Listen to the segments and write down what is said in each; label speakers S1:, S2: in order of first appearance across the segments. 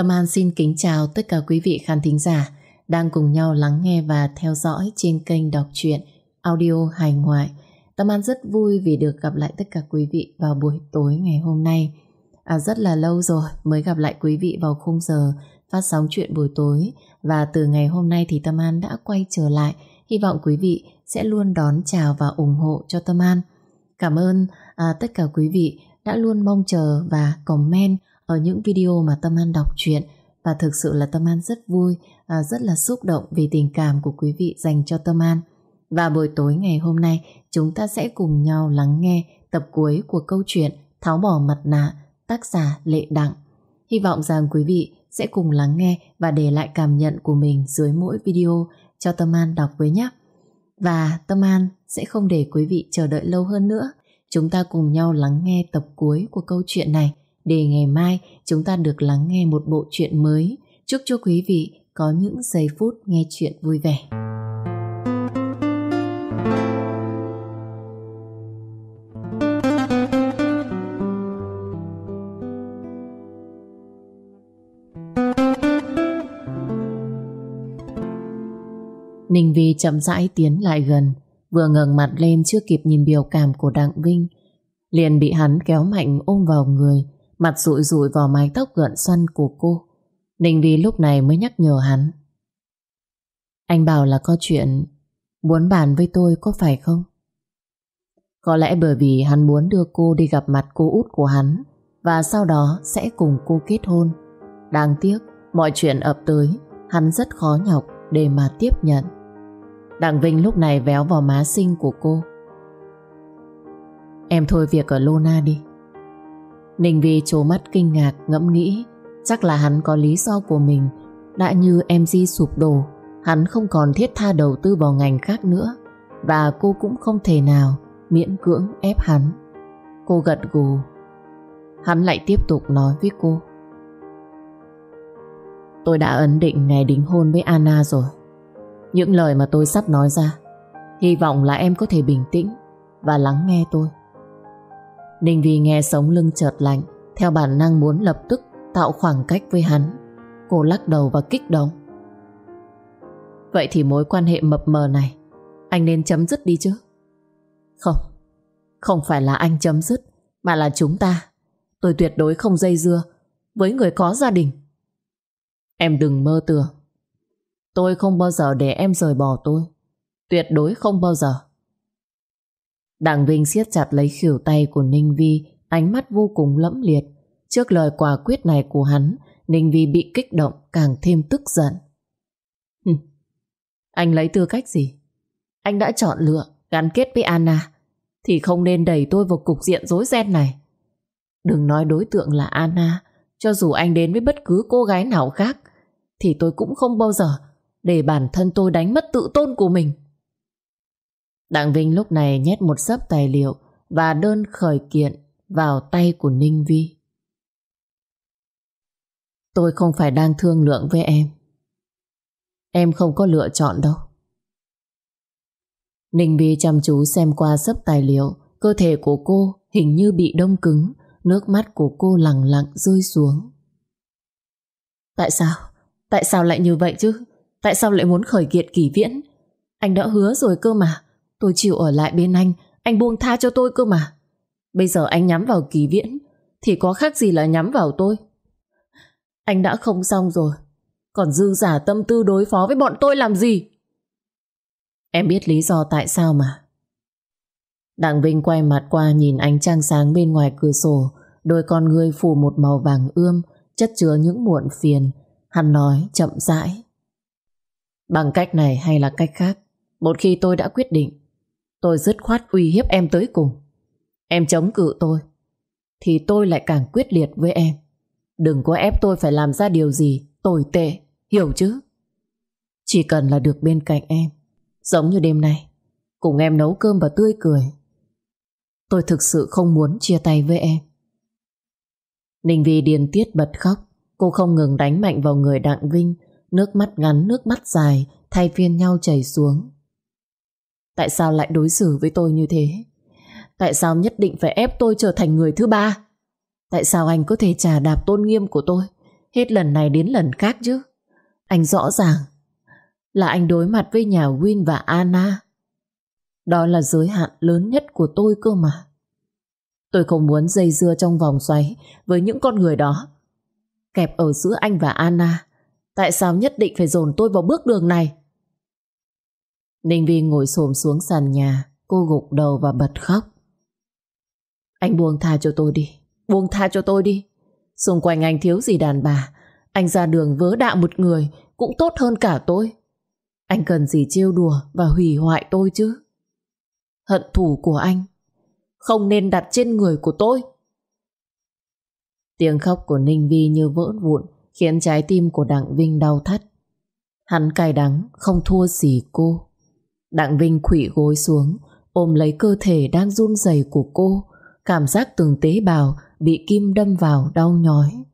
S1: Tâm An xin kính chào tất cả quý vị khán thính giả đang cùng nhau lắng nghe và theo dõi trên kênh đọc truyện audio hài ngoại. Tâm An rất vui vì được gặp lại tất cả quý vị vào buổi tối ngày hôm nay. À, rất là lâu rồi mới gặp lại quý vị vào khung giờ phát sóng chuyện buổi tối và từ ngày hôm nay thì Tâm An đã quay trở lại. Hy vọng quý vị sẽ luôn đón chào và ủng hộ cho Tâm An. Cảm ơn à, tất cả quý vị đã luôn mong chờ và comment ở những video mà Tâm An đọc truyện và thực sự là Tâm An rất vui, à, rất là xúc động vì tình cảm của quý vị dành cho Tâm An. Và buổi tối ngày hôm nay chúng ta sẽ cùng nhau lắng nghe tập cuối của câu chuyện Tháo bỏ mặt nạ tác giả Lệ Đặng. Hy vọng rằng quý vị sẽ cùng lắng nghe và để lại cảm nhận của mình dưới mỗi video cho Tâm An đọc với nhé. Và Tâm An sẽ không để quý vị chờ đợi lâu hơn nữa. Chúng ta cùng nhau lắng nghe tập cuối của câu chuyện này để ngày mai chúng ta được lắng nghe một bộ truyện mới. Chúc cho quý vị có những giây phút nghe chuyện vui vẻ. Ninh Vi chậm rãi tiến lại gần, vừa ngẩng mặt lên chưa kịp nhìn biểu cảm của Đặng Vinh, liền bị hắn kéo mạnh ôm vào người, mặt rụi rụi vào mái tóc gợn xoăn của cô. Ninh Vi lúc này mới nhắc nhở hắn. Anh bảo là có chuyện muốn bàn với tôi có phải không? Có lẽ bởi vì hắn muốn đưa cô đi gặp mặt cô út của hắn và sau đó sẽ cùng cô kết hôn. Đáng tiếc, mọi chuyện ập tới, hắn rất khó nhọc để mà tiếp nhận. Đặng Vinh lúc này véo vào má xinh của cô. Em thôi việc ở Lona đi. Ninh Vi trố mắt kinh ngạc, ngẫm nghĩ, chắc là hắn có lý do của mình đã như MG sụp đổ, hắn không còn thiết tha đầu tư vào ngành khác nữa và cô cũng không thể nào miễn cưỡng ép hắn. Cô gật gù. Hắn lại tiếp tục nói với cô. Tôi đã ấn định ngày đính hôn với Anna rồi. Những lời mà tôi sắp nói ra, Hy vọng là em có thể bình tĩnh Và lắng nghe tôi Ninh Vi nghe sống lưng chợt lạnh, Theo bản năng muốn lập tức Tạo khoảng cách với hắn. Cô lắc đầu và kích động. Vậy thì mối quan hệ mập mờ này, Anh nên chấm dứt đi chứ? Không Không phải là anh chấm dứt, Mà là chúng ta. Tôi tuyệt đối không dây dưa Với người có gia đình. Em đừng mơ tưởng. Tôi không bao giờ để em rời bỏ tôi. Tuyệt đối không bao giờ. Đặng Vinh siết chặt lấy khỉu tay của Ninh Vi, ánh mắt vô cùng lẫm liệt. Trước lời quả quyết này của hắn, Ninh Vi bị kích động càng thêm tức giận. anh lấy tư cách gì? Anh đã chọn lựa gắn kết với Anna thì không nên đẩy tôi vào cục diện rối ren này. Đừng nói đối tượng là Anna, cho dù anh đến với bất cứ cô gái nào khác thì tôi cũng không bao giờ để bản thân tôi đánh mất tự tôn của mình. Đặng Vinh lúc này nhét một sấp tài liệu và đơn khởi kiện vào tay của Ninh Vi. Tôi không phải đang thương lượng với em. Em không có lựa chọn đâu. Ninh Vi chăm chú xem qua sấp tài liệu, cơ thể của cô hình như bị đông cứng, nước mắt của cô lặng lặng rơi xuống. Tại sao? Tại sao lại như vậy chứ? Tại sao lại muốn khởi kiện kỳ viễn Anh đã hứa rồi cơ mà Tôi chịu ở lại bên anh. Anh buông tha cho tôi cơ mà. Bây giờ anh nhắm vào kỳ viễn, Thì có khác gì là nhắm vào tôi? Anh đã không xong rồi. Còn dư giả tâm tư đối phó với bọn tôi làm gì? Em biết lý do tại sao mà. Đặng Vinh quay mặt qua nhìn ánh trăng sáng bên ngoài cửa sổ. Đôi con người phủ một màu vàng ươm, Chất chứa những muộn phiền. Hắn nói chậm rãi. Bằng cách này hay là cách khác, Một khi tôi đã quyết định Tôi dứt khoát uy hiếp em tới cùng. Em chống cự tôi Thì tôi lại càng quyết liệt với em. Đừng có ép tôi phải làm ra điều gì Tồi tệ, hiểu chứ? Chỉ cần là được bên cạnh em Giống như đêm nay Cùng em nấu cơm và tươi cười Tôi thực sự không muốn chia tay với em. Ninh Vi điên tiết bật khóc Cô không ngừng đánh mạnh vào người Đặng Vinh Nước mắt ngắn nước mắt dài Thay phiên nhau chảy xuống. Tại sao lại đối xử với tôi như thế Tại sao nhất định phải ép tôi trở thành người thứ ba Tại sao anh có thể trả đạp tôn nghiêm của tôi hết lần này đến lần khác chứ. Anh rõ ràng là anh đối mặt với nhà Win và Anna. Đó là giới hạn lớn nhất của tôi cơ mà. Tôi không muốn dây dưa trong vòng xoáy với những con người đó. Kẹp ở giữa anh và Anna. Tại sao nhất định phải dồn tôi vào bước đường này? Ninh Vi ngồi xổm xuống sàn nhà, cô gục đầu và bật khóc. Anh buông tha cho tôi đi, buông tha cho tôi đi. Xung quanh anh thiếu gì đàn bà, anh ra đường vớ đạo một người cũng tốt hơn cả tôi. Anh cần gì trêu đùa và hủy hoại tôi chứ? Hận thù của anh không nên đặt trên người của tôi. Tiếng khóc của Ninh Vi như vỡ vụn khiến trái tim của Đặng Vinh đau thắt. Hắn cay đắng không thua gì cô. Đặng Vinh khủy gối xuống ôm lấy cơ thể đang run rẩy của cô cảm giác từng tế bào bị kim đâm vào đau nhói.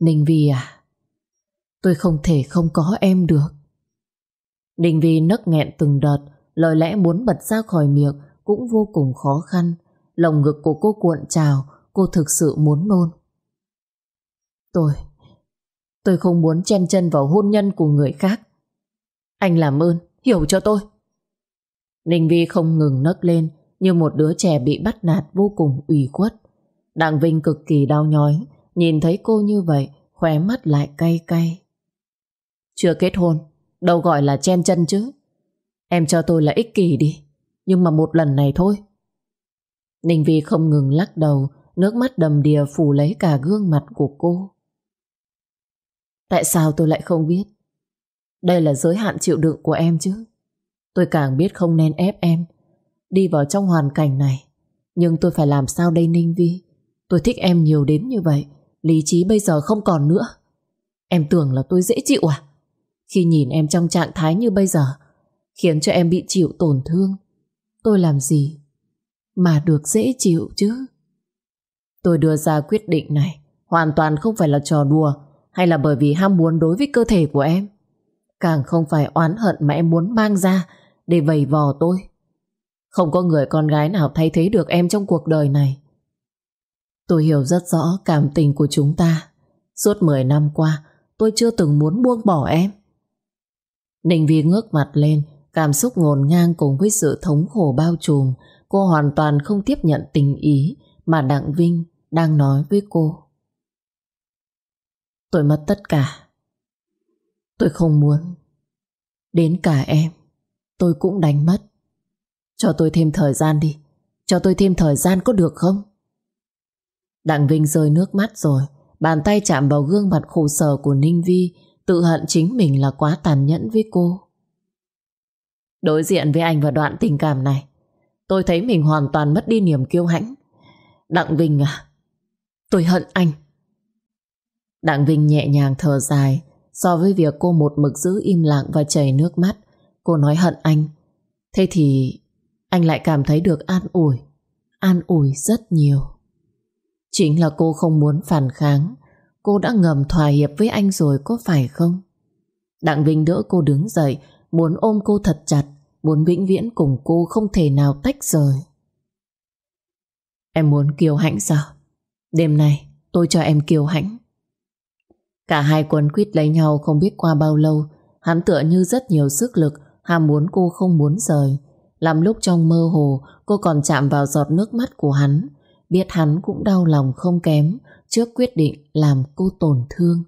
S1: Ninh Vi à tôi không thể không có em được. Ninh Vi nấc nghẹn từng đợt lời lẽ muốn bật ra khỏi miệng cũng vô cùng khó khăn. Lồng ngực của cô cuộn trào, cô thực sự muốn nôn. Tôi, tôi không muốn chen chân vào hôn nhân của người khác. Anh làm ơn, hiểu cho tôi. Ninh Vi không ngừng nấc lên như một đứa trẻ bị bắt nạt vô cùng ủy khuất. Đặng Vinh cực kỳ đau nhói, nhìn thấy cô như vậy, khóe mắt lại cay cay. Chưa kết hôn, đâu gọi là chen chân chứ. Em cho tôi là ích kỷ đi. Nhưng mà một lần này thôi Ninh Vi không ngừng lắc đầu Nước mắt đầm đìa phủ lấy cả gương mặt của cô Tại sao tôi lại không biết đây là giới hạn chịu đựng của em chứ. Tôi càng biết không nên ép em. Đi vào trong hoàn cảnh này. Nhưng tôi phải làm sao đây, Ninh Vi? Tôi thích em nhiều đến như vậy. Lý trí bây giờ không còn nữa. Em tưởng là tôi dễ chịu à? Khi nhìn em trong trạng thái như bây giờ, Khiến cho em bị chịu tổn thương. Tôi làm gì mà được dễ chịu chứ? Tôi đưa ra quyết định này hoàn toàn không phải là trò đùa hay là bởi vì ham muốn đối với cơ thể của em. Càng không phải oán hận mà em muốn mang ra để vầy vò tôi. Không có người con gái nào thay thế được em trong cuộc đời này. Tôi hiểu rất rõ cảm tình của chúng ta. Suốt 10 năm qua, tôi chưa từng muốn buông bỏ em. Ninh Vi ngước mặt lên, Cảm xúc ngổn ngang cùng với sự thống khổ bao trùm, cô hoàn toàn không tiếp nhận tình ý mà Đặng Vinh đang nói với cô. Tôi mất tất cả. Tôi không muốn. Đến cả em, tôi cũng đánh mất. Cho tôi thêm thời gian đi. Cho tôi thêm thời gian có được không? Đặng Vinh rơi nước mắt rồi, bàn tay chạm vào gương mặt khổ sở của Ninh Vi, tự hận chính mình là quá tàn nhẫn với cô. Đối diện với anh và đoạn tình cảm này Tôi thấy mình hoàn toàn mất đi niềm kiêu hãnh Đặng Vinh à Tôi hận anh Đặng Vinh nhẹ nhàng thở dài So với việc cô một mực giữ im lặng và chảy nước mắt, Cô nói hận anh. Thế thì Anh lại cảm thấy được an ủi An ủi rất nhiều. Chính là cô không muốn phản kháng, Cô đã ngầm thỏa hiệp với anh rồi có phải không? Đặng Vinh đỡ cô đứng dậy, Muốn ôm cô thật chặt, Muốn vĩnh viễn cùng cô không thể nào tách rời. Em muốn kiều hãnh sao? Đêm nay, tôi cho em kiều hãnh. Cả hai quấn quýt lấy nhau không biết qua bao lâu Hắn tựa như rất nhiều sức lực Ham muốn cô không muốn rời Làm lúc trong mơ hồ Cô còn chạm vào giọt nước mắt của hắn Biết hắn cũng đau lòng không kém Trước quyết định làm cô tổn thương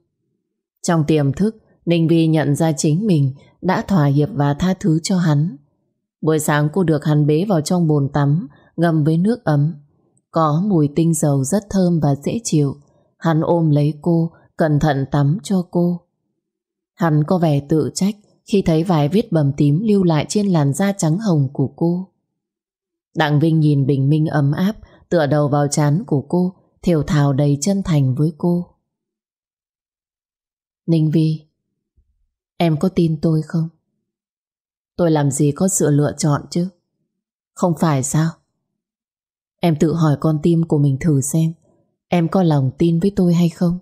S1: Trong tiềm thức Ninh Vi nhận ra chính mình đã thỏa hiệp và tha thứ cho hắn. Buổi sáng cô được hắn bế vào trong bồn tắm, ngâm với nước ấm. Có mùi tinh dầu rất thơm và dễ chịu. Hắn ôm lấy cô, cẩn thận tắm cho cô. Hắn có vẻ tự trách khi thấy vài vết bầm tím lưu lại trên làn da trắng hồng của cô. Đặng Vinh nhìn bình minh ấm áp, tựa đầu vào chán của cô, thều thào đầy chân thành với cô. Ninh Vi, Em có tin tôi không? Tôi làm gì có sự lựa chọn chứ? Không phải sao? Em tự hỏi con tim của mình thử xem Em có lòng tin với tôi hay không?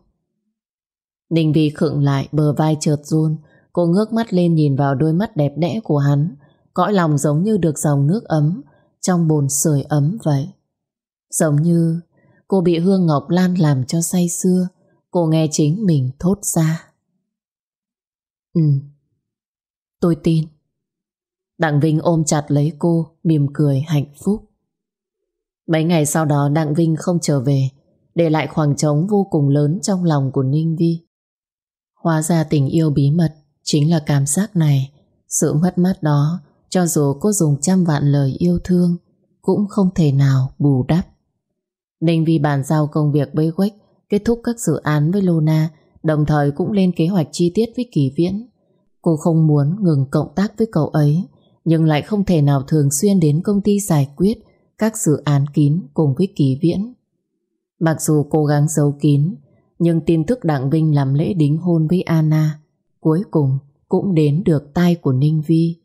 S1: Ninh Vi khựng lại bờ vai chợt run Cô ngước mắt lên nhìn vào đôi mắt đẹp đẽ của hắn Cõi lòng giống như được dòng nước ấm Trong bồn sưởi ấm vậy Giống như cô bị Hương Ngọc Lan làm cho say xưa Cô nghe chính mình thốt ra. Ừ, tôi tin. Đặng Vinh ôm chặt lấy cô, mỉm cười hạnh phúc. Mấy ngày sau đó Đặng Vinh không trở về, để lại khoảng trống vô cùng lớn trong lòng của Ninh Vi. Hóa ra tình yêu bí mật chính là cảm giác này, sự mất mát đó, cho dù cô dùng trăm vạn lời yêu thương, cũng không thể nào bù đắp. Ninh Vi bàn giao công việc với Quách, kết thúc các dự án với Lona, đồng thời cũng lên kế hoạch chi tiết với Kỳ Viễn. Cô không muốn ngừng cộng tác với cậu ấy, nhưng lại không thể nào thường xuyên đến công ty giải quyết các dự án kín cùng với Kỳ Viễn. Mặc dù cố gắng giấu kín, nhưng tin tức Đặng Vinh làm lễ đính hôn với Anna cuối cùng cũng đến được tai của Ninh Vi.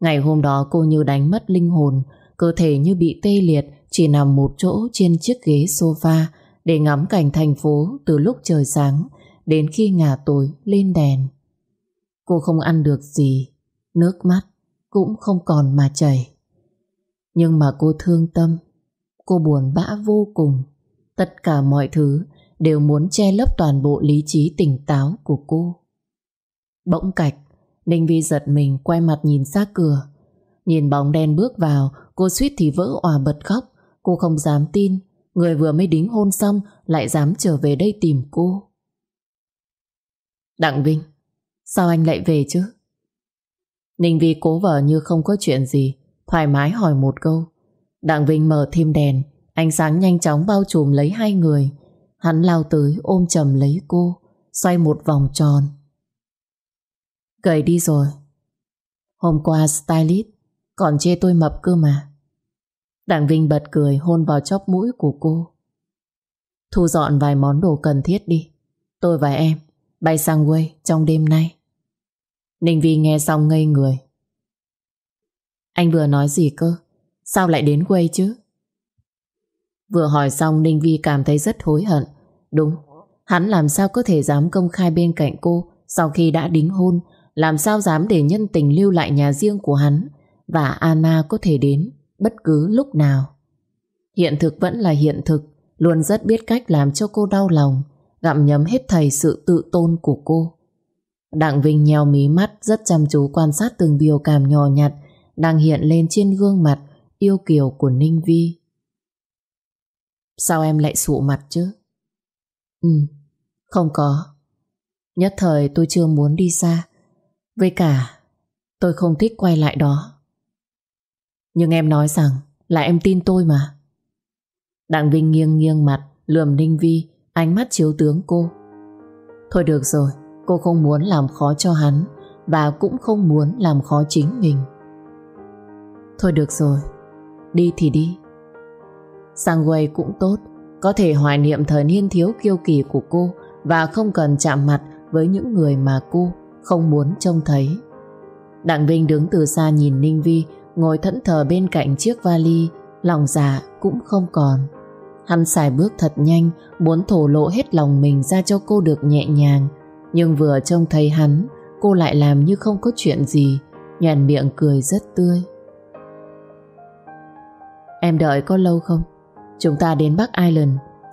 S1: Ngày hôm đó cô như đánh mất linh hồn, cơ thể như bị tê liệt, chỉ nằm một chỗ trên chiếc ghế sofa để ngắm cảnh thành phố từ lúc trời sáng đến khi ngả tối lên đèn. Cô không ăn được gì, nước mắt cũng không còn mà chảy. Nhưng mà cô thương tâm, cô buồn bã vô cùng. Tất cả mọi thứ đều muốn che lấp toàn bộ lý trí tỉnh táo của cô. Bỗng cạch, Ninh Vi giật mình quay mặt nhìn ra cửa. Nhìn bóng đen bước vào, cô suýt thì vỡ òa bật khóc. Cô không dám tin, người vừa mới đính hôn xong lại dám trở về đây tìm cô. Đặng Vinh, sao anh lại về chứ? Ninh Vi cố vờ như không có chuyện gì, thoải mái hỏi một câu. Đặng Vinh mở thêm đèn, ánh sáng nhanh chóng bao trùm lấy hai người. Hắn lao tới ôm chầm lấy cô, xoay một vòng tròn. Gầy đi rồi. Hôm qua stylist còn chê tôi mập cơ mà. Đặng Vinh bật cười hôn vào chóp mũi của cô. Thu dọn vài món đồ cần thiết đi. Tôi và em bay sang quê trong đêm nay. Ninh Vi nghe xong ngây người. Anh vừa nói gì cơ? Sao lại đến quê chứ? Vừa hỏi xong Ninh Vi cảm thấy rất hối hận. Đúng, hắn làm sao có thể dám công khai bên cạnh cô sau khi đã đính hôn, làm sao dám để nhân tình lưu lại nhà riêng của hắn và Anna có thể đến bất cứ lúc nào. Hiện thực vẫn là hiện thực, luôn rất biết cách làm cho cô đau lòng, gặm nhấm hết thầy sự tự tôn của cô. Đặng Vinh nheo mí mắt rất chăm chú quan sát từng biểu cảm nhỏ nhặt đang hiện lên trên gương mặt yêu kiều của Ninh Vi. Sao em lại sụ mặt chứ? Ừ, không có. Nhất thời tôi chưa muốn đi xa. Với cả, tôi không thích quay lại đó. Nhưng em nói rằng là em tin tôi mà. Đặng Vinh nghiêng nghiêng mặt, lườm Ninh Vi, ánh mắt chiếu tướng cô. Thôi được rồi, cô không muốn làm khó cho hắn và cũng không muốn làm khó chính mình. Thôi được rồi, đi thì đi. Sang quay cũng tốt, có thể hoài niệm thời niên thiếu kiêu kỳ của cô và không cần chạm mặt với những người mà cô không muốn trông thấy. Đặng Vinh đứng từ xa nhìn Ninh Vi ngồi thẫn thờ bên cạnh chiếc vali, lòng dạ cũng không còn. Hắn xài bước thật nhanh, muốn thổ lộ hết lòng mình ra cho cô được nhẹ nhàng. Nhưng vừa trông thấy hắn, cô lại làm như không có chuyện gì, nhàn miệng cười rất tươi. Em đợi có lâu không? Chúng ta đến Bắc Island,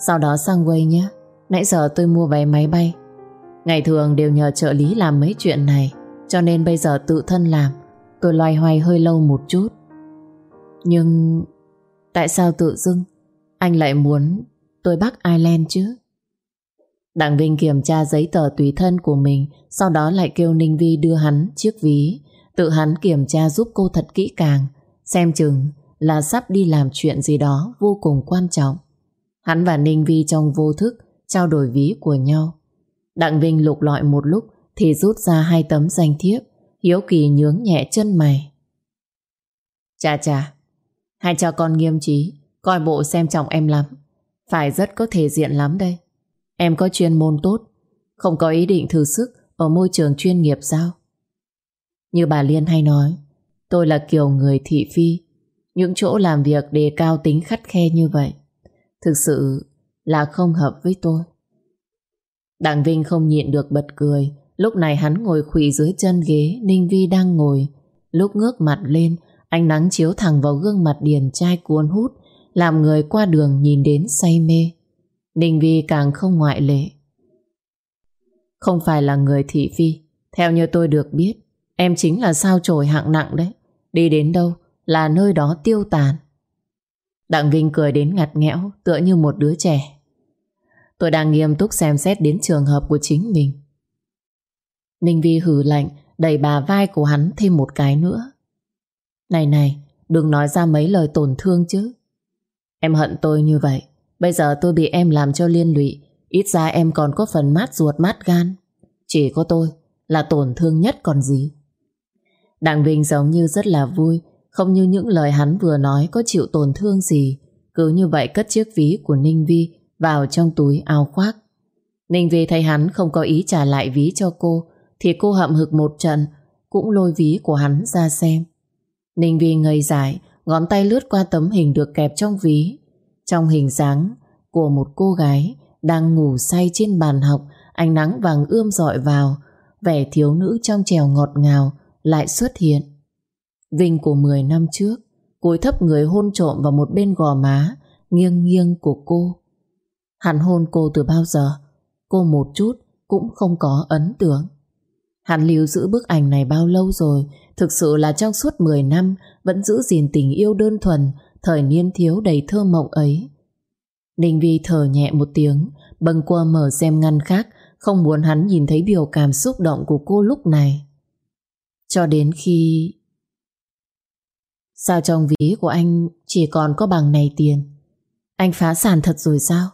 S1: sau đó sang quay nhé. Nãy giờ tôi mua vé máy bay. Ngày thường đều nhờ trợ lý làm mấy chuyện này, cho nên bây giờ tự thân làm. Tôi loay hoay hơi lâu một chút. Nhưng tại sao tự dưng anh lại muốn tôi Bắc Ireland chứ? Đặng Vinh kiểm tra giấy tờ tùy thân của mình, sau đó lại kêu Ninh Vi đưa hắn chiếc ví. Tự hắn kiểm tra giúp cô thật kỹ càng, xem chừng là sắp đi làm chuyện gì đó vô cùng quan trọng. Hắn và Ninh Vi trong vô thức trao đổi ví của nhau. Đặng Vinh lục lọi một lúc thì rút ra hai tấm danh thiếp, hiếu kỳ nhướng nhẹ chân mày. Chà chà, hai cha con nghiêm trí, coi bộ xem trọng em lắm. Phải rất có thể diện lắm đây. Em có chuyên môn tốt, không có ý định thử sức ở môi trường chuyên nghiệp sao? Như bà Liên hay nói, tôi là kiểu người thị phi, những chỗ làm việc đề cao tính khắt khe như vậy. Thực sự là không hợp với tôi. Đặng Vinh không nhịn được bật cười, lúc này hắn ngồi khủy dưới chân ghế, Ninh Vi đang ngồi. Lúc ngước mặt lên, ánh nắng chiếu thẳng vào gương mặt điền trai cuốn hút, làm người qua đường nhìn đến say mê. Ninh Vi càng không ngoại lệ. Không phải là người thị phi Theo như tôi được biết Em chính là sao trổi hạng nặng đấy Đi đến đâu là nơi đó tiêu tàn. Đặng Vinh cười đến ngặt nghẽo, Tựa như một đứa trẻ. Tôi đang nghiêm túc xem xét đến trường hợp của chính mình. Ninh Vi hử lạnh, Đẩy bà vai của hắn thêm một cái nữa. Này này, Đừng nói ra mấy lời tổn thương chứ. Em hận tôi như vậy, Bây giờ tôi bị em làm cho liên lụy, Ít ra em còn có phần mát ruột mát gan. Chỉ có tôi Là tổn thương nhất còn gì. Đặng Vinh giống như rất là vui không như những lời hắn vừa nói Có chịu tổn thương gì, Cứ như vậy cất chiếc ví của Ninh Vi Vào trong túi áo khoác. Ninh Vi thấy hắn không có ý trả lại ví cho cô, Thì cô hậm hực một trận, Cũng lôi ví của hắn ra xem. Ninh Vi ngây dại, Ngón tay lướt qua tấm hình được kẹp trong ví. Trong hình dáng Của một cô gái Đang ngủ say trên bàn học, Ánh nắng vàng ươm dọi vào, Vẻ thiếu nữ trong trèo ngọt ngào Lại xuất hiện. Vinh của 10 năm trước cúi thấp người hôn trộm vào một bên gò má, Nghiêng nghiêng của cô. Hắn hôn cô từ bao giờ? Cô một chút Cũng không có ấn tượng. Hắn lưu giữ bức ảnh này bao lâu rồi? Thực sự là trong suốt 10 năm, Vẫn giữ gìn tình yêu đơn thuần, Thời niên thiếu đầy thơ mộng ấy. Ninh Vi thở nhẹ một tiếng, Bâng qua mở xem ngăn khác, Không muốn hắn nhìn thấy biểu cảm xúc động của cô lúc này. Cho đến khi Sao trong ví của anh Chỉ còn có bằng này tiền? Anh phá sản thật rồi sao?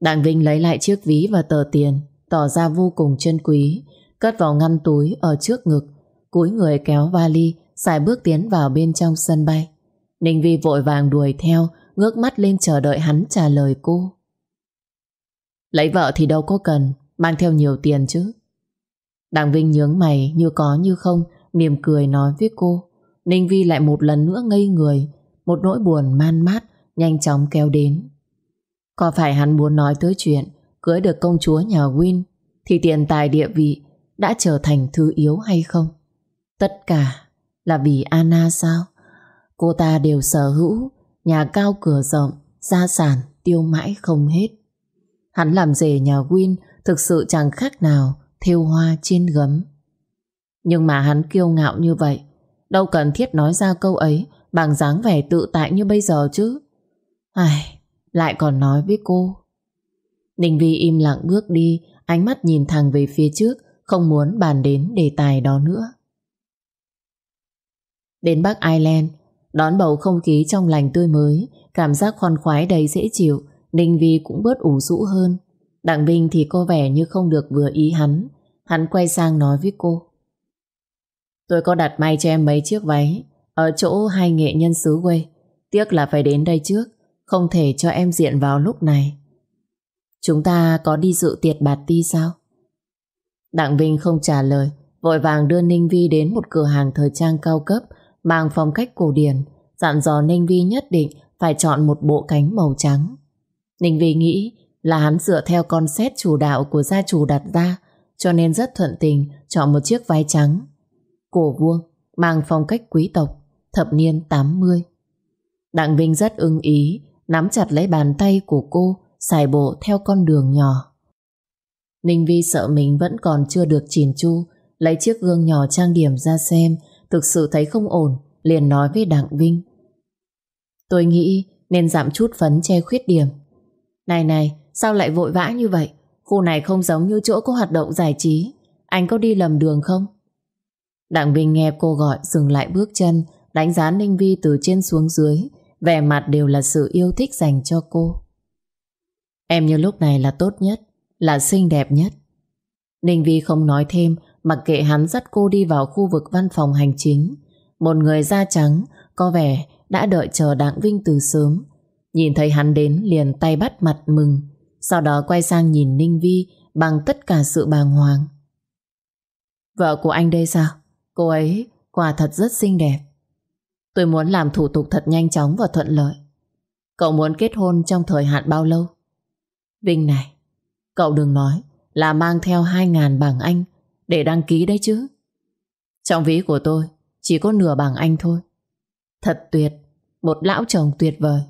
S1: Đặng Vinh lấy lại chiếc ví và tờ tiền, Tỏ ra vô cùng chân quý, Cất vào ngăn túi ở trước ngực, cúi người kéo vali, xài bước tiến vào bên trong sân bay. Ninh Vi vội vàng đuổi theo, ngước mắt lên chờ đợi hắn trả lời cô. Lấy vợ thì đâu có cần, Mang theo nhiều tiền chứ. Đặng Vinh nhướng mày, như có như không Mỉm cười nói với cô. Ninh Vi lại một lần nữa ngây người Một nỗi buồn man mát Nhanh chóng kéo đến Có phải hắn muốn nói tới chuyện Cưới được công chúa nhà Win Thì tiền tài địa vị Đã trở thành thứ yếu hay không Tất cả là vì Anna sao? Cô ta đều sở hữu, nhà cao cửa rộng, gia sản tiêu mãi không hết. Hắn làm rể nhà Win thực sự chẳng khác nào thêu hoa trên gấm. Nhưng mà hắn kiêu ngạo như vậy, đâu cần thiết nói ra câu ấy bằng dáng vẻ tự tại như bây giờ chứ. Ai, lại còn nói với cô. Ninh Vi im lặng bước đi, ánh mắt nhìn thẳng về phía trước, không muốn bàn đến đề tài đó nữa. Đến Bắc Ireland, đón bầu không khí trong lành tươi mới, cảm giác khoan khoái đầy dễ chịu, Ninh Vi cũng bớt ủ rũ hơn. Đặng Vinh thì có vẻ như không được vừa ý hắn. Hắn quay sang nói với cô. Tôi có đặt may cho em mấy chiếc váy ở chỗ hai nghệ nhân xứ quê. Tiếc là phải đến đây trước, không thể cho em diện vào lúc này. Chúng ta có đi dự tiệc bạt ti sao? Đặng Vinh không trả lời, vội vàng đưa Ninh Vi đến một cửa hàng thời trang cao cấp mang phong cách cổ điển, dặn dò Ninh Vi nhất định phải chọn một bộ cánh màu trắng. Ninh Vi nghĩ là hắn dựa theo con xét chủ đạo của gia chủ đặt ra, cho nên rất thuận tình chọn một chiếc váy trắng. Cổ vuông, mang phong cách quý tộc, thập niên 80. Đặng Vinh rất ưng ý, nắm chặt lấy bàn tay của cô, xài bộ theo con đường nhỏ. Ninh Vi sợ mình vẫn còn chưa được chỉn chu, lấy chiếc gương nhỏ trang điểm ra xem Thực sự thấy không ổn Liền nói với Đặng Vinh. Tôi nghĩ nên giảm chút phấn che khuyết điểm. Này này Sao lại vội vã như vậy? Khu này không giống như chỗ có hoạt động giải trí. Anh có đi lầm đường không? Đặng Vinh nghe cô gọi, Dừng lại bước chân, Đánh giá Ninh Vi từ trên xuống dưới. Vẻ mặt đều là sự yêu thích dành cho cô. Em như lúc này là tốt nhất, Là xinh đẹp nhất. Ninh Vi không nói thêm, Mặc kệ hắn dắt cô đi vào khu vực văn phòng hành chính. Một người da trắng, Có vẻ đã đợi chờ Đặng Vinh từ sớm. Nhìn thấy hắn đến, liền tay bắt mặt mừng. Sau đó quay sang nhìn Ninh Vi Bằng tất cả sự bàng hoàng. Vợ của anh đây sao? Cô ấy quả thật rất xinh đẹp Tôi muốn làm thủ tục thật nhanh chóng và thuận lợi Cậu muốn kết hôn trong thời hạn bao lâu? Vinh này Cậu đừng nói là mang theo 2.000 bảng Anh để đăng ký đấy chứ. Trong ví của tôi chỉ có nửa bảng anh thôi. Thật tuyệt, một lão chồng tuyệt vời.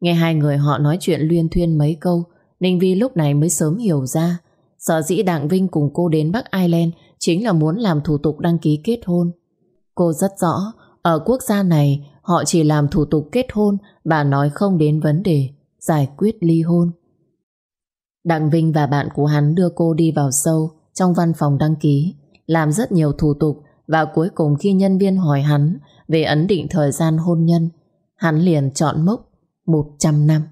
S1: Nghe hai người họ nói chuyện luyên thuyên mấy câu, Ninh Vi lúc này mới sớm hiểu ra Sở dĩ Đặng Vinh cùng cô đến Bắc Ireland chính là muốn làm thủ tục đăng ký kết hôn. Cô rất rõ, ở quốc gia này họ chỉ làm thủ tục kết hôn và nói không đến vấn đề giải quyết ly hôn. Đặng Vinh và bạn của hắn đưa cô đi vào sâu trong văn phòng đăng ký, làm rất nhiều thủ tục và cuối cùng khi nhân viên hỏi hắn về ấn định thời gian hôn nhân, hắn liền chọn mốc 100 năm.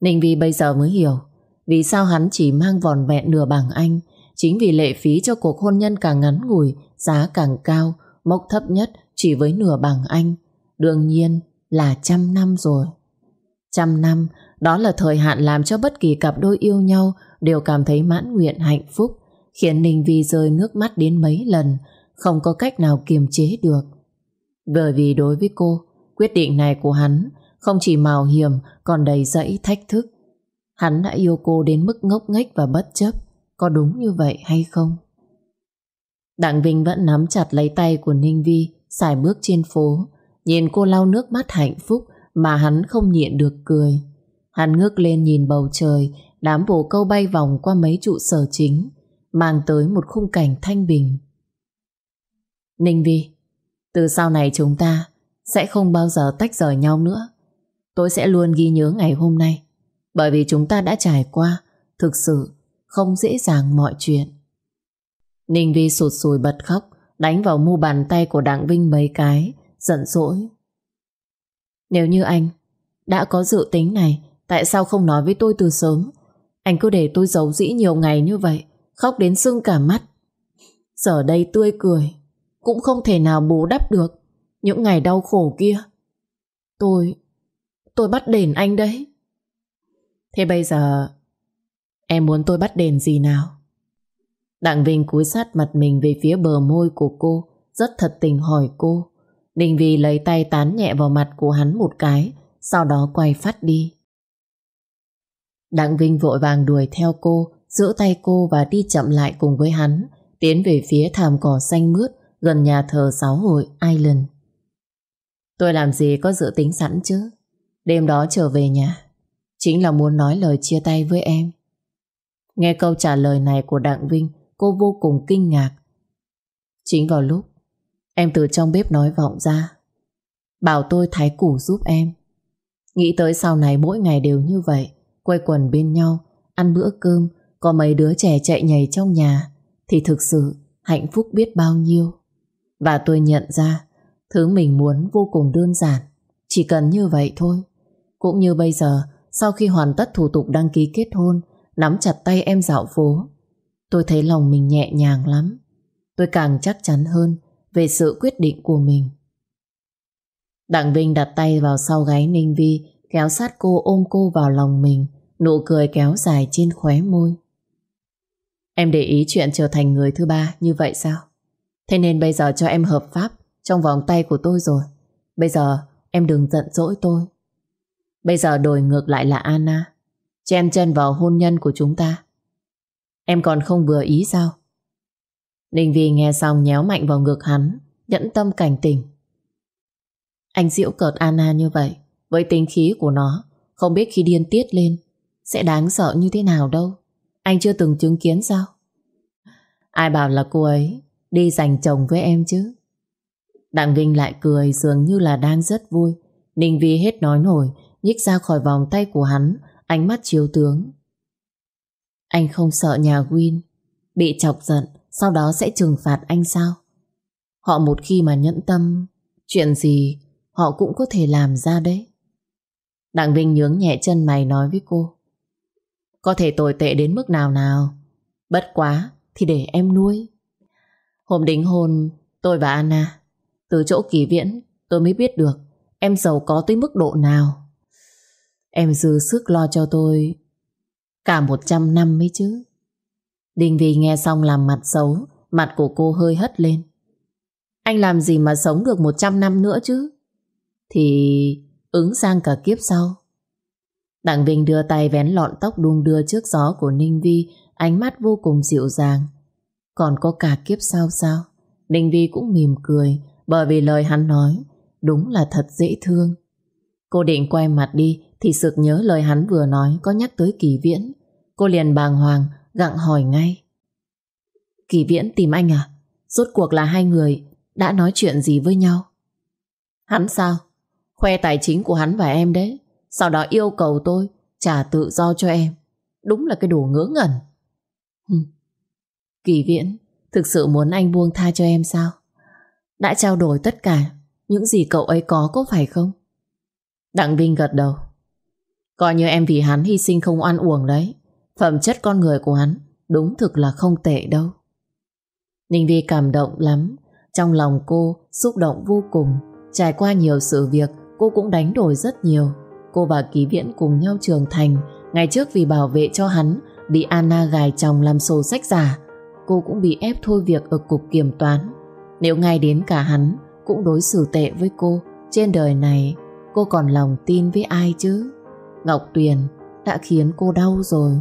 S1: Ninh Vi bây giờ mới hiểu vì sao hắn chỉ mang vòn vẹn nửa bằng anh chính vì lệ phí cho cuộc hôn nhân càng ngắn ngủi, giá càng cao, mốc thấp nhất chỉ với nửa bằng anh. Đương nhiên là trăm năm rồi. Trăm năm, đó là thời hạn làm cho bất kỳ cặp đôi yêu nhau đều cảm thấy mãn nguyện hạnh phúc, khiến Ninh Vi rơi nước mắt đến mấy lần, không có cách nào kiềm chế được. Bởi vì đối với cô, quyết định này của hắn không chỉ mạo hiểm còn đầy dẫy thách thức. Hắn đã yêu cô đến mức ngốc nghếch và bất chấp, có đúng như vậy hay không? Đặng Vinh vẫn nắm chặt lấy tay của Ninh Vi, xài bước trên phố, nhìn cô lau nước mắt hạnh phúc mà hắn không nhịn được cười. Hắn ngước lên nhìn bầu trời, đám bồ câu bay vòng qua mấy trụ sở chính, mang tới một khung cảnh thanh bình. Ninh Vi, từ sau này chúng ta sẽ không bao giờ tách rời nhau nữa. Tôi sẽ luôn ghi nhớ ngày hôm nay, bởi vì chúng ta đã trải qua, thực sự không dễ dàng mọi chuyện. Ninh Vi sụt sùi bật khóc, đánh vào mu bàn tay của Đặng Vinh mấy cái, giận dỗi. Nếu như anh đã có dự tính này, tại sao không nói với tôi từ sớm? Anh cứ để tôi giấu dĩ nhiều ngày như vậy, khóc đến sưng cả mắt. Giờ đây tươi cười, cũng không thể nào bù đắp được những ngày đau khổ kia. Tôi, tôi bắt đền anh đấy. Thế bây giờ, em muốn tôi bắt đền gì nào? Đặng Vinh cúi sát mặt mình về phía bờ môi của cô, rất thật tình hỏi cô. Đình Vi lấy tay tán nhẹ vào mặt của hắn một cái, sau đó quay phát đi. Đặng Vinh vội vàng đuổi theo cô, giữ tay cô và đi chậm lại cùng với hắn, tiến về phía thảm cỏ xanh mướt gần nhà thờ giáo hội Island. Tôi làm gì có dự tính sẵn chứ? Đêm đó trở về nhà, chính là muốn nói lời chia tay với em. Nghe câu trả lời này của Đặng Vinh, cô vô cùng kinh ngạc. Chính vào lúc em từ trong bếp nói vọng ra, bảo tôi thái củ giúp em. Nghĩ tới sau này mỗi ngày đều như vậy, quay quần bên nhau, ăn bữa cơm, có mấy đứa trẻ chạy nhảy trong nhà, thì thực sự hạnh phúc biết bao nhiêu. Và tôi nhận ra, thứ mình muốn vô cùng đơn giản, chỉ cần như vậy thôi. Cũng như bây giờ, sau khi hoàn tất thủ tục đăng ký kết hôn, nắm chặt tay em dạo phố, tôi thấy lòng mình nhẹ nhàng lắm. Tôi càng chắc chắn hơn về sự quyết định của mình. Đặng Vinh đặt tay vào sau gáy Ninh Vi, kéo sát cô ôm cô vào lòng mình, nụ cười kéo dài trên khóe môi. Em để ý chuyện trở thành người thứ ba như vậy sao? Thế nên bây giờ cho em hợp pháp trong vòng tay của tôi rồi. Bây giờ em đừng giận dỗi tôi. Bây giờ đổi ngược lại là Anna. Chen chân vào hôn nhân của chúng ta. Em còn không vừa ý sao? Ninh Vi nghe xong nhéo mạnh vào ngực hắn, nhẫn tâm cảnh tình. Anh diễu cợt Anna như vậy, với tính khí của nó, không biết khi điên tiết lên, sẽ đáng sợ như thế nào đâu. Anh chưa từng chứng kiến sao? Ai bảo là cô ấy đi giành chồng với em chứ? Đặng Vinh lại cười dường như là đang rất vui. Ninh Vi hết nói nổi, nhích ra khỏi vòng tay của hắn, ánh mắt chiếu tướng. Anh không sợ nhà Win bị chọc giận, sau đó sẽ trừng phạt anh sao? Họ một khi mà nhẫn tâm, chuyện gì họ cũng có thể làm ra đấy. Đặng Vinh nhướng nhẹ chân mày nói với cô. Có thể tồi tệ đến mức nào nào, bất quá thì để em nuôi. Hôm đính hôn, tôi và Anna, từ chỗ kỳ viễn tôi mới biết được em giàu có tới mức độ nào. Em dư sức lo cho tôi cả 100 năm mới chứ. Đình Vy nghe xong làm mặt xấu, mặt của cô hơi hất lên. Anh làm gì mà sống được 100 năm nữa chứ? Thì ứng sang cả kiếp sau. Đặng Vinh đưa tay vén lọn tóc đung đưa trước gió của Ninh Vi, ánh mắt vô cùng dịu dàng. Còn có cả kiếp sau sao? Ninh Vi cũng mỉm cười, bởi vì lời hắn nói đúng là thật dễ thương. Cô định quay mặt đi thì sực nhớ lời hắn vừa nói có nhắc tới kỳ viễn. Cô liền bàng hoàng gặng hỏi ngay. Kỳ Viễn tìm anh à? Rốt cuộc là hai người đã nói chuyện gì với nhau? Hắn sao? Khoe tài chính của hắn và em đấy. Sau đó yêu cầu tôi trả tự do cho em. Đúng là cái đồ ngớ ngẩn. Kỳ Viễn, thực sự muốn anh buông tha cho em sao? Đã trao đổi tất cả những gì cậu ấy có có phải không? Đặng Vinh gật đầu. Coi như em vì hắn hy sinh không oan uổng đấy. Phẩm chất con người của hắn đúng thực là không tệ đâu. Ninh Vi cảm động lắm. Trong lòng cô xúc động vô cùng. Trải qua nhiều sự việc, cô cũng đánh đổi rất nhiều. Cô và Ký Viễn cùng nhau trưởng thành. Ngày trước vì bảo vệ cho hắn, bị Anna gài chồng làm sổ sách giả. Cô cũng bị ép thôi việc ở cục kiểm toán. Nếu ngay đến cả hắn cũng đối xử tệ với cô, trên đời này cô còn lòng tin với ai chứ? Ngọc Tuyền, đã khiến cô đau rồi.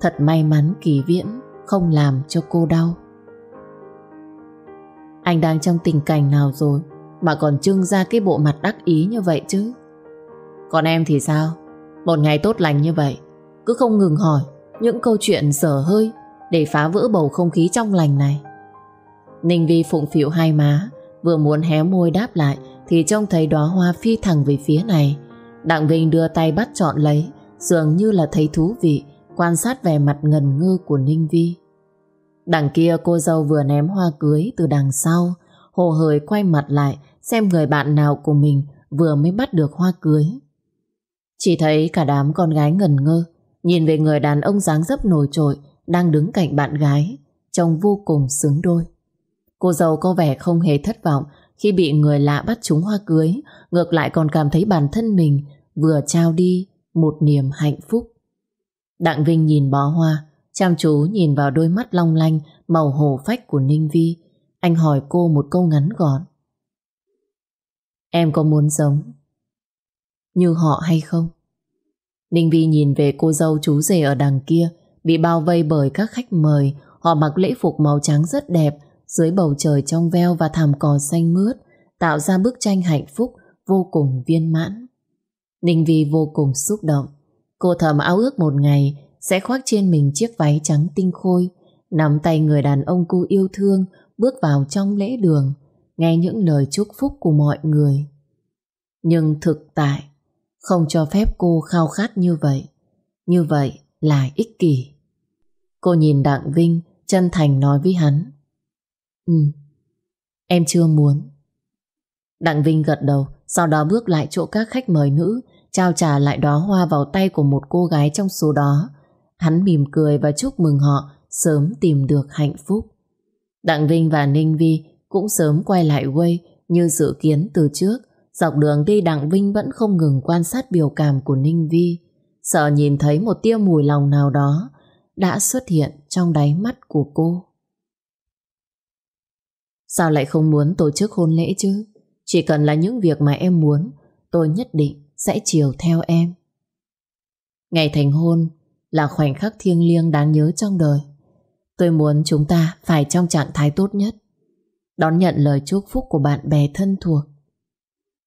S1: Thật may mắn Kỳ Viễn không làm cho cô đau. Anh đang trong tình cảnh nào rồi mà còn trưng ra cái bộ mặt đắc ý như vậy chứ? Còn em thì sao? Một ngày tốt lành như vậy, cứ không ngừng hỏi những câu chuyện dở hơi để phá vỡ bầu không khí trong lành này. Ninh Vi phụng phịu hai má, vừa muốn hé môi đáp lại thì trông thấy đóa hoa phi thẳng về phía này. Đặng Vinh đưa tay bắt chọn lấy, dường như là thấy thú vị, quan sát vẻ mặt ngần ngư của Ninh Vi. Đằng kia cô dâu vừa ném hoa cưới từ đằng sau, hồ hởi quay mặt lại, xem người bạn nào của mình vừa mới bắt được hoa cưới. Chỉ thấy cả đám con gái ngần ngơ, nhìn về người đàn ông dáng dấp nổi trội, đang đứng cạnh bạn gái, trông vô cùng xứng đôi. Cô dâu có vẻ không hề thất vọng khi bị người lạ bắt chúng hoa cưới, ngược lại còn cảm thấy bản thân mình vừa trao đi một niềm hạnh phúc. Đặng Vinh nhìn bó hoa, chăm chú nhìn vào đôi mắt long lanh màu hồ phách của Ninh Vi. Anh hỏi cô một câu ngắn gọn. Em có muốn giống như họ hay không? Ninh Vi nhìn về cô dâu chú rể ở đằng kia, bị bao vây bởi các khách mời. Họ mặc lễ phục màu trắng rất đẹp, dưới bầu trời trong veo và thảm cỏ xanh mướt, tạo ra bức tranh hạnh phúc vô cùng viên mãn. Ninh Vi vô cùng xúc động. Cô thầm áo ước một ngày sẽ khoác trên mình chiếc váy trắng tinh khôi, nắm tay người đàn ông cô yêu thương bước vào trong lễ đường, nghe những lời chúc phúc của mọi người. Nhưng thực tại, không cho phép cô khao khát như vậy. Như vậy là ích kỷ. Cô nhìn Đặng Vinh, chân thành nói với hắn. Ừ, em chưa muốn. Đặng Vinh gật đầu, sau đó bước lại chỗ các khách mời nữ, trao trả lại đóa hoa vào tay của một cô gái trong số đó. Hắn mỉm cười và chúc mừng họ sớm tìm được hạnh phúc. Đặng Vinh và Ninh Vi cũng sớm quay lại quay như dự kiến từ trước. Dọc đường đi Đặng Vinh vẫn không ngừng quan sát biểu cảm của Ninh Vi. Sợ nhìn thấy một tia mùi lòng nào đó đã xuất hiện trong đáy mắt của cô. Sao lại không muốn tổ chức hôn lễ chứ? Chỉ cần là những việc mà em muốn, tôi nhất định sẽ chiều theo em. Ngày thành hôn là khoảnh khắc thiêng liêng đáng nhớ trong đời. Tôi muốn chúng ta phải trong trạng thái tốt nhất, đón nhận lời chúc phúc của bạn bè thân thuộc.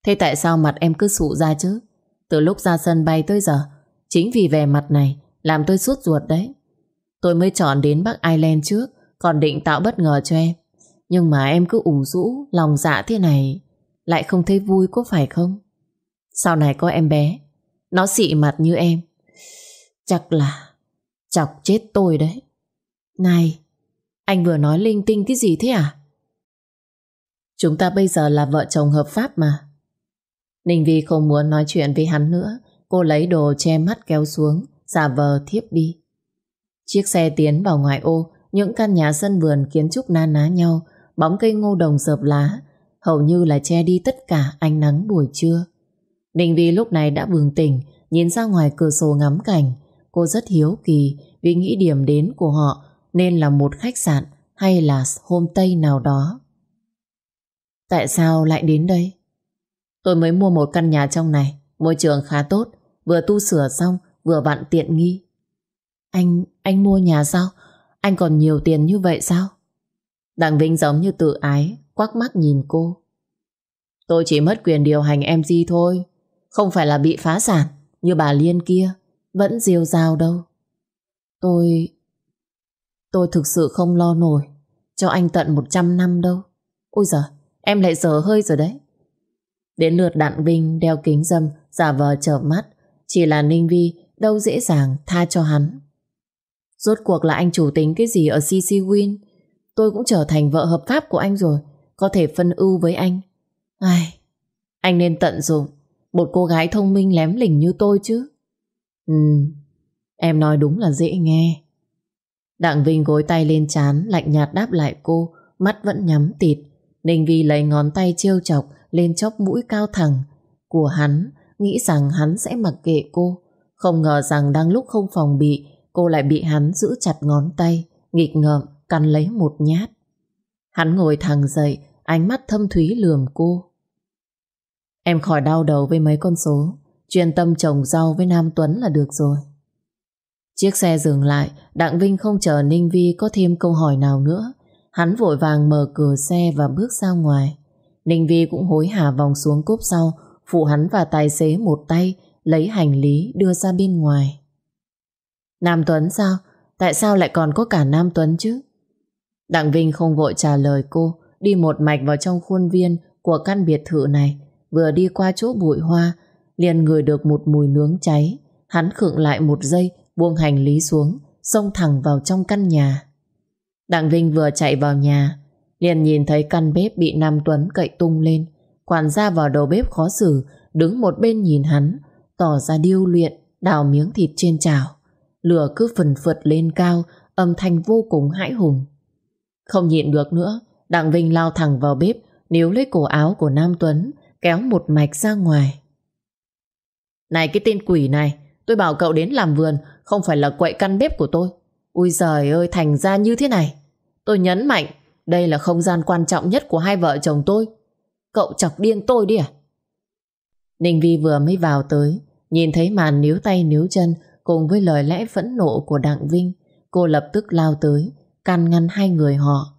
S1: Thế tại sao mặt em cứ sụ ra chứ? Từ lúc ra sân bay tới giờ, chính vì vẻ mặt này làm tôi suốt ruột đấy. Tôi mới chọn đến Bắc Ireland trước, còn định tạo bất ngờ cho em. Nhưng mà em cứ ủ rũ, lòng dạ thế này, lại không thấy vui có phải không? Sau này có em bé, nó xị mặt như em. Chắc là chọc chết tôi đấy. Này, anh vừa nói linh tinh cái gì thế à? Chúng ta bây giờ là vợ chồng hợp pháp mà. Ninh Vi không muốn nói chuyện với hắn nữa. Cô lấy đồ che mắt kéo xuống, giả vờ thiếp đi. Chiếc xe tiến vào ngoài ô, những căn nhà sân vườn kiến trúc na ná nhau, bóng cây ngô đồng sợp lá, hầu như là che đi tất cả ánh nắng buổi trưa. đình Vi lúc này đã bừng tỉnh, nhìn ra ngoài cửa sổ ngắm cảnh. Cô rất hiếu kỳ vì nghĩ điểm đến của họ nên là một khách sạn hay là homestay nào đó. Tại sao lại đến đây? Tôi mới mua một căn nhà trong này, môi trường khá tốt, vừa tu sửa xong, vừa vặn tiện nghi. Anh, anh mua nhà sao? Anh còn nhiều tiền như vậy sao? Đặng Vinh giống như tự ái, quắc mắt nhìn cô. Tôi chỉ mất quyền điều hành MG thôi, không phải là bị phá sản như bà Liên kia, vẫn diêu rào đâu. Tôi... Tôi thực sự không lo nổi cho anh tận 100 năm đâu. Ôi giời, em lại dở hơi rồi đấy. Đến lượt Đặng Vinh đeo kính dâm, giả vờ trở mắt. Chỉ là Ninh Vi đâu dễ dàng tha cho hắn. Rốt cuộc là anh chủ tính cái gì ở CC Win? Tôi cũng trở thành vợ hợp pháp của anh rồi, có thể phân ưu với anh. Ai, anh nên tận dụng một cô gái thông minh lém lỉnh như tôi chứ. Ừ, em nói đúng là dễ nghe. Đặng Vinh gối tay lên chán, lạnh nhạt đáp lại cô, mắt vẫn nhắm tịt. Ninh Vi lấy ngón tay trêu chọc lên chóp mũi cao thẳng của hắn, nghĩ rằng hắn sẽ mặc kệ cô. Không ngờ rằng đang lúc không phòng bị, cô lại bị hắn giữ chặt ngón tay, nghịch ngợm, cắn lấy một nhát. Hắn ngồi thẳng dậy, ánh mắt thâm thúy lườm cô. Em khỏi đau đầu với mấy con số, chuyên tâm trồng rau với Nam Tuấn là được rồi. Chiếc xe dừng lại, Đặng Vinh không chờ Ninh Vi có thêm câu hỏi nào nữa. Hắn vội vàng mở cửa xe và bước ra ngoài. Ninh Vi cũng hối hả vòng xuống cốp sau, phụ hắn và tài xế một tay, lấy hành lý đưa ra bên ngoài. Nam Tuấn sao? Tại sao lại còn có cả Nam Tuấn chứ? Đặng Vinh không vội trả lời cô, đi một mạch vào trong khuôn viên của căn biệt thự này, vừa đi qua chỗ bụi hoa, liền ngửi được một mùi nướng cháy. Hắn khựng lại một giây, buông hành lý xuống, xông thẳng vào trong căn nhà. Đặng Vinh vừa chạy vào nhà, liền nhìn thấy căn bếp bị Nam Tuấn cậy tung lên. Quản gia vào đầu bếp khó xử, đứng một bên nhìn hắn, tỏ ra điêu luyện, đào miếng thịt trên chảo. Lửa cứ phần phượt lên cao, âm thanh vô cùng hãi hùng. Không nhịn được nữa, Đặng Vinh lao thẳng vào bếp, níu lấy cổ áo của Nam Tuấn, kéo một mạch ra ngoài. Này cái tên quỷ này, tôi bảo cậu đến làm vườn, không phải là quậy căn bếp của tôi. Ui giời ơi, thành ra như thế này. Tôi nhấn mạnh, đây là không gian quan trọng nhất của hai vợ chồng tôi. Cậu chọc điên tôi đi à? Ninh Vi vừa mới vào tới, nhìn thấy màn níu tay níu chân cùng với lời lẽ phẫn nộ của Đặng Vinh. Cô lập tức lao tới, can ngăn hai người họ.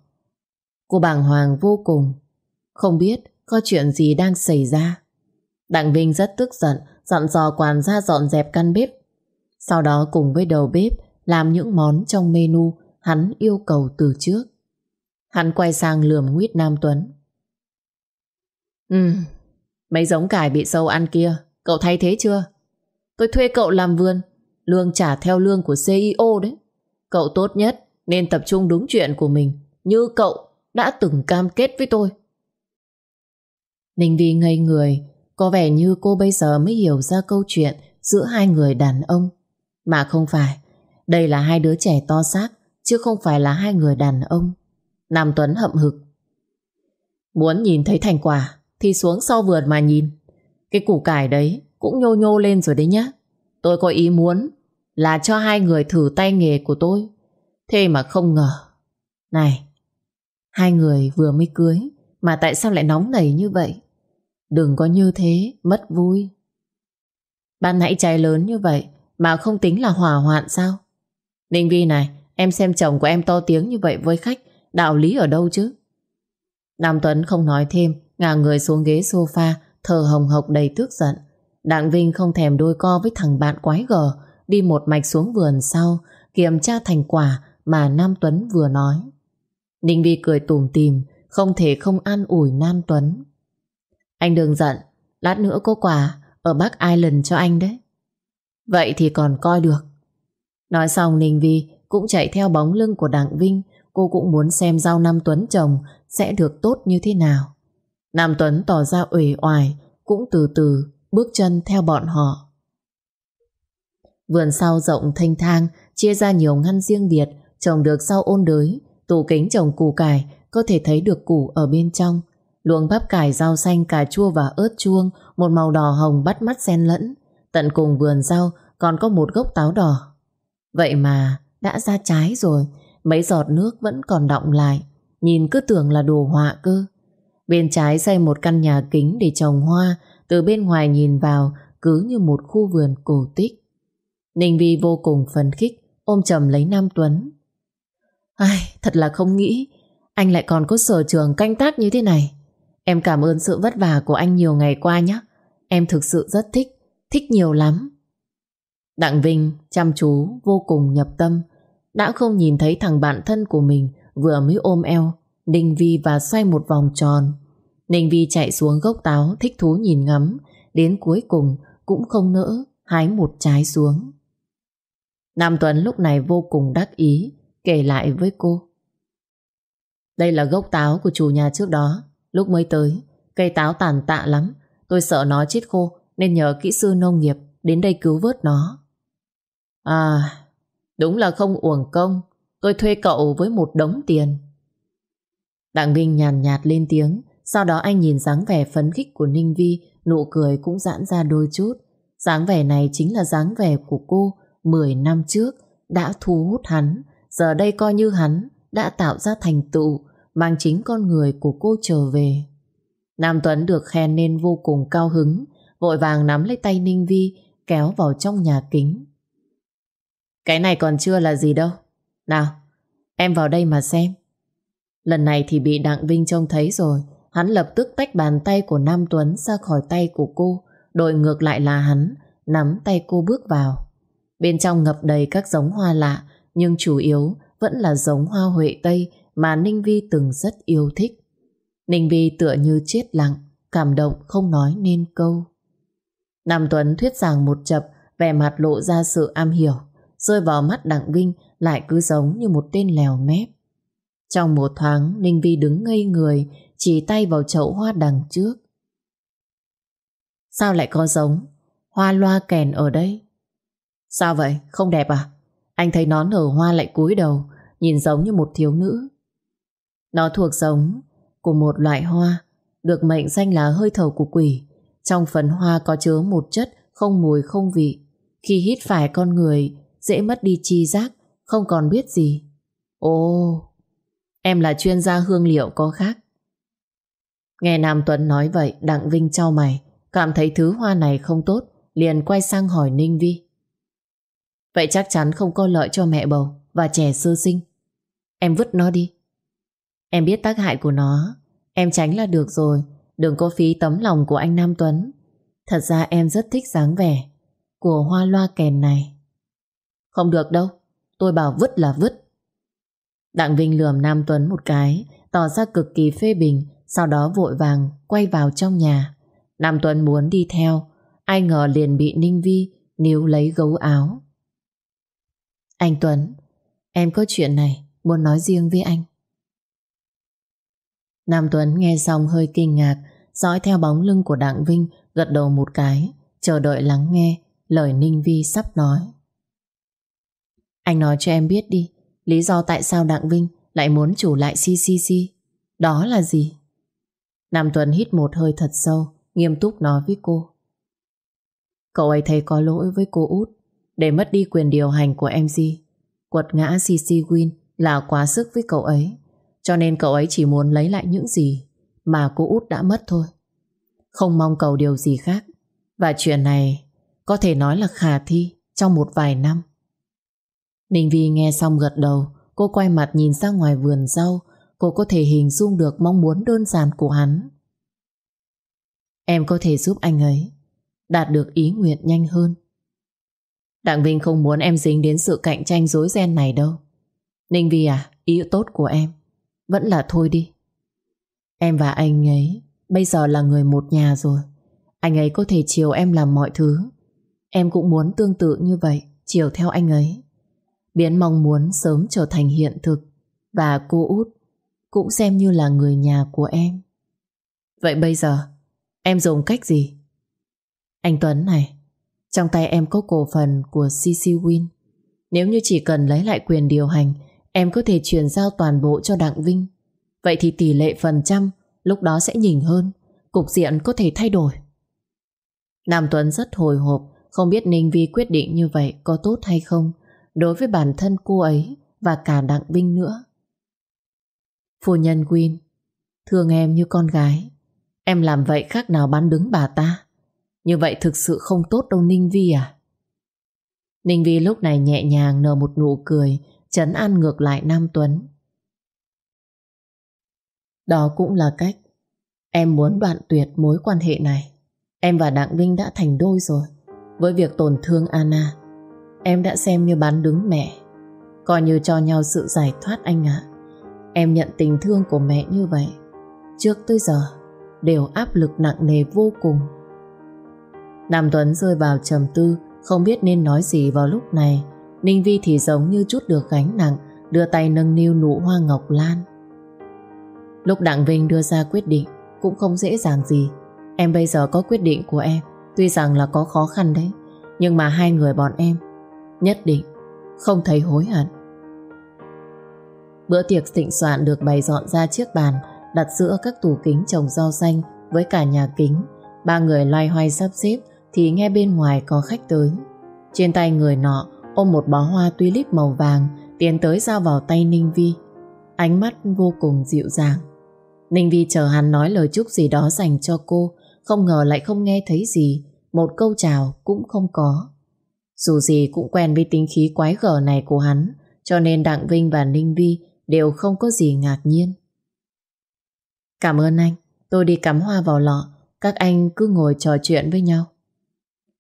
S1: Cô bàng hoàng vô cùng, không biết có chuyện gì đang xảy ra. Đặng Vinh rất tức giận, dặn dò quản gia dọn dẹp căn bếp. Sau đó cùng với đầu bếp làm những món trong menu hắn yêu cầu từ trước. Hắn quay sang lườm nguyết Nam Tuấn. Ừ, mấy giống cải bị sâu ăn kia, cậu thay thế chưa? Tôi thuê cậu làm vườn, lương trả theo lương của CEO đấy. Cậu tốt nhất nên tập trung đúng chuyện của mình, như cậu đã từng cam kết với tôi. Ninh Vi ngây người, có vẻ như cô bây giờ mới hiểu ra câu chuyện giữa hai người đàn ông. Mà không phải, đây là hai đứa trẻ to xác, chứ không phải là hai người đàn ông. Nam Tuấn hậm hực. Muốn nhìn thấy thành quả thì xuống sau vườn mà nhìn. Cái củ cải đấy cũng nhô nhô lên rồi đấy nhá. Tôi có ý muốn là cho hai người thử tay nghề của tôi. Thế mà không ngờ. Này, hai người vừa mới cưới mà tại sao lại nóng nảy như vậy? Đừng có như thế, mất vui. Ban nãy cháy lớn như vậy mà không tính là hỏa hoạn sao? Ninh Vi này, em xem chồng của em to tiếng như vậy với khách, đạo lý ở đâu chứ? Nam Tuấn không nói thêm, ngả người xuống ghế sofa, thở hồng hộc đầy tức giận. Đặng Vinh không thèm đôi co với thằng bạn quái gở, đi một mạch xuống vườn sau, kiểm tra thành quả mà Nam Tuấn vừa nói. Ninh Vi cười tủm tìm, không thể không an ủi Nam Tuấn. Anh đừng giận, lát nữa có quà ở Bắc Island cho anh đấy. Vậy thì còn coi được. Nói xong Ninh Vi cũng chạy theo bóng lưng của Đặng Vinh, cô cũng muốn xem rau Nam Tuấn chồng sẽ được tốt như thế nào. Nam Tuấn tỏ ra uể oải, cũng từ từ bước chân theo bọn họ. Vườn sau rộng thanh thang, chia ra nhiều ngăn riêng biệt, trồng được sau ôn đới, tủ kính trồng củ cải, có thể thấy được củ ở bên trong. Luồng bắp cải, rau xanh, cà chua và ớt chuông, một màu đỏ hồng bắt mắt xen lẫn. Tận cùng vườn rau còn có một gốc táo đỏ. Vậy mà đã ra trái rồi, mấy giọt nước vẫn còn đọng lại, nhìn cứ tưởng là đồ họa cơ. Bên trái xây một căn nhà kính để trồng hoa, từ bên ngoài nhìn vào cứ như một khu vườn cổ tích. Ninh Vi vô cùng phấn khích, ôm chầm lấy Nam Tuấn. Ai, thật là không nghĩ, anh lại còn có sở trường canh tác như thế này. Em cảm ơn sự vất vả của anh nhiều ngày qua nhé. Em thực sự rất thích, thích nhiều lắm. Đặng Vinh chăm chú, vô cùng nhập tâm. đã không nhìn thấy thằng bạn thân của mình vừa mới ôm eo Ninh Vi và xoay một vòng tròn. Ninh Vi chạy xuống gốc táo thích thú nhìn ngắm, đến cuối cùng cũng không nỡ hái một trái xuống. Nam Tuấn lúc này vô cùng đắc ý, kể lại với cô. Đây là gốc táo của chủ nhà trước đó, lúc mới tới, cây táo tàn tạ lắm, tôi sợ nó chết khô nên nhờ kỹ sư nông nghiệp đến đây cứu vớt nó. À, đúng là không uổng công, tôi thuê cậu với một đống tiền. Đặng Vinh nhàn nhạt lên tiếng, sau đó anh nhìn dáng vẻ phấn khích của Ninh Vi, nụ cười cũng giãn ra đôi chút. Dáng vẻ này chính là dáng vẻ của cô 10 năm trước đã thu hút hắn, giờ đây coi như hắn đã tạo ra thành tựu, mang chính con người của cô trở về. Nam Tuấn được khen nên vô cùng cao hứng, vội vàng nắm lấy tay Ninh Vi, kéo vào trong nhà kính. Cái này còn chưa là gì đâu. Nào, em vào đây mà xem. Lần này thì bị Đặng Vinh trông thấy rồi, hắn lập tức tách bàn tay của Nam Tuấn ra khỏi tay của cô, đổi ngược lại là hắn, nắm tay cô bước vào. Bên trong ngập đầy các giống hoa lạ, nhưng chủ yếu vẫn là giống hoa huệ Tây mà Ninh Vi từng rất yêu thích. Ninh Vi tựa như chết lặng, cảm động không nói nên câu. Nam Tuấn thuyết giảng một chập, vẻ mặt lộ ra sự am hiểu, rơi vào mắt Đặng Vinh lại cứ giống như một tên lèo mép. Trong một thoáng, Ninh Vi đứng ngây người, chỉ tay vào chậu hoa đằng trước. Sao lại có giống hoa loa kèn ở đây? Sao vậy? Không đẹp à? Anh thấy nó nở hoa lại cúi đầu, nhìn giống như một thiếu nữ. Nó thuộc giống của một loại hoa, được mệnh danh là hơi thở của quỷ. Trong phần hoa có chứa một chất không mùi không vị. Khi hít phải con người, dễ mất đi chi giác, không còn biết gì. Ồ, em là chuyên gia hương liệu có khác. Nghe Nam Tuấn nói vậy, Đặng Vinh trao mày, cảm thấy thứ hoa này không tốt, liền quay sang hỏi Ninh Vi. Vậy chắc chắn không có lợi cho mẹ bầu và trẻ sơ sinh. Em vứt nó đi. Em biết tác hại của nó, em tránh là được rồi, đừng có phí tấm lòng của anh Nam Tuấn. Thật ra em rất thích dáng vẻ của hoa loa kèn này. Không được đâu, tôi bảo vứt là vứt. Đặng Vinh lườm Nam Tuấn một cái, tỏ ra cực kỳ phê bình, sau đó vội vàng quay vào trong nhà. Nam Tuấn muốn đi theo, ai ngờ liền bị Ninh Vi níu lấy gấu áo. Anh Tuấn, em có chuyện này muốn nói riêng với anh. Nam Tuấn nghe xong hơi kinh ngạc, dõi theo bóng lưng của Đặng Vinh, gật đầu một cái, chờ đợi lắng nghe lời Ninh Vi sắp nói. Anh nói cho em biết đi, lý do tại sao Đặng Vinh lại muốn chủ lại CCC. Đó là gì? Nam Tuấn hít một hơi thật sâu, nghiêm túc nói với cô. Cậu ấy thấy có lỗi với cô út để mất đi quyền điều hành của MG. Quật ngã CC Win là quá sức với cậu ấy. Cho nên cậu ấy chỉ muốn lấy lại những gì mà cô út đã mất thôi. Không mong cầu điều gì khác. Và chuyện này có thể nói là khả thi trong một vài năm. Ninh Vi nghe xong gật đầu, cô quay mặt nhìn ra ngoài vườn rau, cô có thể hình dung được mong muốn đơn giản của hắn. Em có thể giúp anh ấy đạt được ý nguyện nhanh hơn. Đặng Vinh không muốn em dính đến sự cạnh tranh dối ren này đâu. Ninh Vi à, ý tốt của em vẫn là thôi đi. Em và anh ấy bây giờ là người một nhà rồi. Anh ấy có thể chiều em làm mọi thứ. Em cũng muốn tương tự như vậy, chiều theo anh ấy. Biến mong muốn sớm trở thành hiện thực. Và cô út cũng xem như là người nhà của em. Vậy bây giờ, em dùng cách gì? Anh Tuấn này, trong tay em có cổ phần của CC Win. Nếu như chỉ cần lấy lại quyền điều hành, em có thể chuyển giao toàn bộ cho Đặng Vinh. Vậy thì tỷ lệ phần trăm lúc đó sẽ nhỉnh hơn, cục diện có thể thay đổi. Nam Tuấn rất hồi hộp, không biết Ninh Vi quyết định như vậy có tốt hay không đối với bản thân cô ấy và cả Đặng Vinh nữa. Phu nhân Win, thương em như con gái. Em làm vậy khác nào bán đứng bà ta. Như vậy thực sự không tốt đâu Ninh Vi à? Ninh Vi lúc này nhẹ nhàng nở một nụ cười, chấn an ngược lại Nam Tuấn. Đó cũng là cách em muốn đoạn tuyệt mối quan hệ này. Em và Đặng Vinh đã thành đôi rồi. Với việc tổn thương Anna, em đã xem như bán đứng mẹ. Coi như cho nhau sự giải thoát anh ạ. Em nhận tình thương của mẹ như vậy. Trước tới giờ đều áp lực nặng nề vô cùng. Nam Tuấn rơi vào trầm tư, không biết nên nói gì vào lúc này. Ninh Vi thì giống như chút được gánh nặng, đưa tay nâng niu nụ hoa ngọc lan. Lúc Đặng Vinh đưa ra quyết định cũng không dễ dàng gì. Em bây giờ có quyết định của em, tuy rằng là có khó khăn đấy, nhưng mà hai người bọn em nhất định không thấy hối hận. Bữa tiệc thịnh soạn được bày dọn ra chiếc bàn đặt giữa các tủ kính trồng rau xanh với cả nhà kính. Ba người loay hoay sắp xếp thì nghe bên ngoài có khách tới. Trên tay người nọ ôm một bó hoa tulip màu vàng tiến tới giao vào tay Ninh Vi. Ánh mắt vô cùng dịu dàng. Ninh Vi chờ hắn nói lời chúc gì đó dành cho cô, không ngờ lại không nghe thấy gì, một câu chào cũng không có. Dù gì cũng quen với tính khí quái gở này của hắn, cho nên Đặng Vinh và Ninh Vi đều không có gì ngạc nhiên. Cảm ơn anh, tôi đi cắm hoa vào lọ, các anh cứ ngồi trò chuyện với nhau.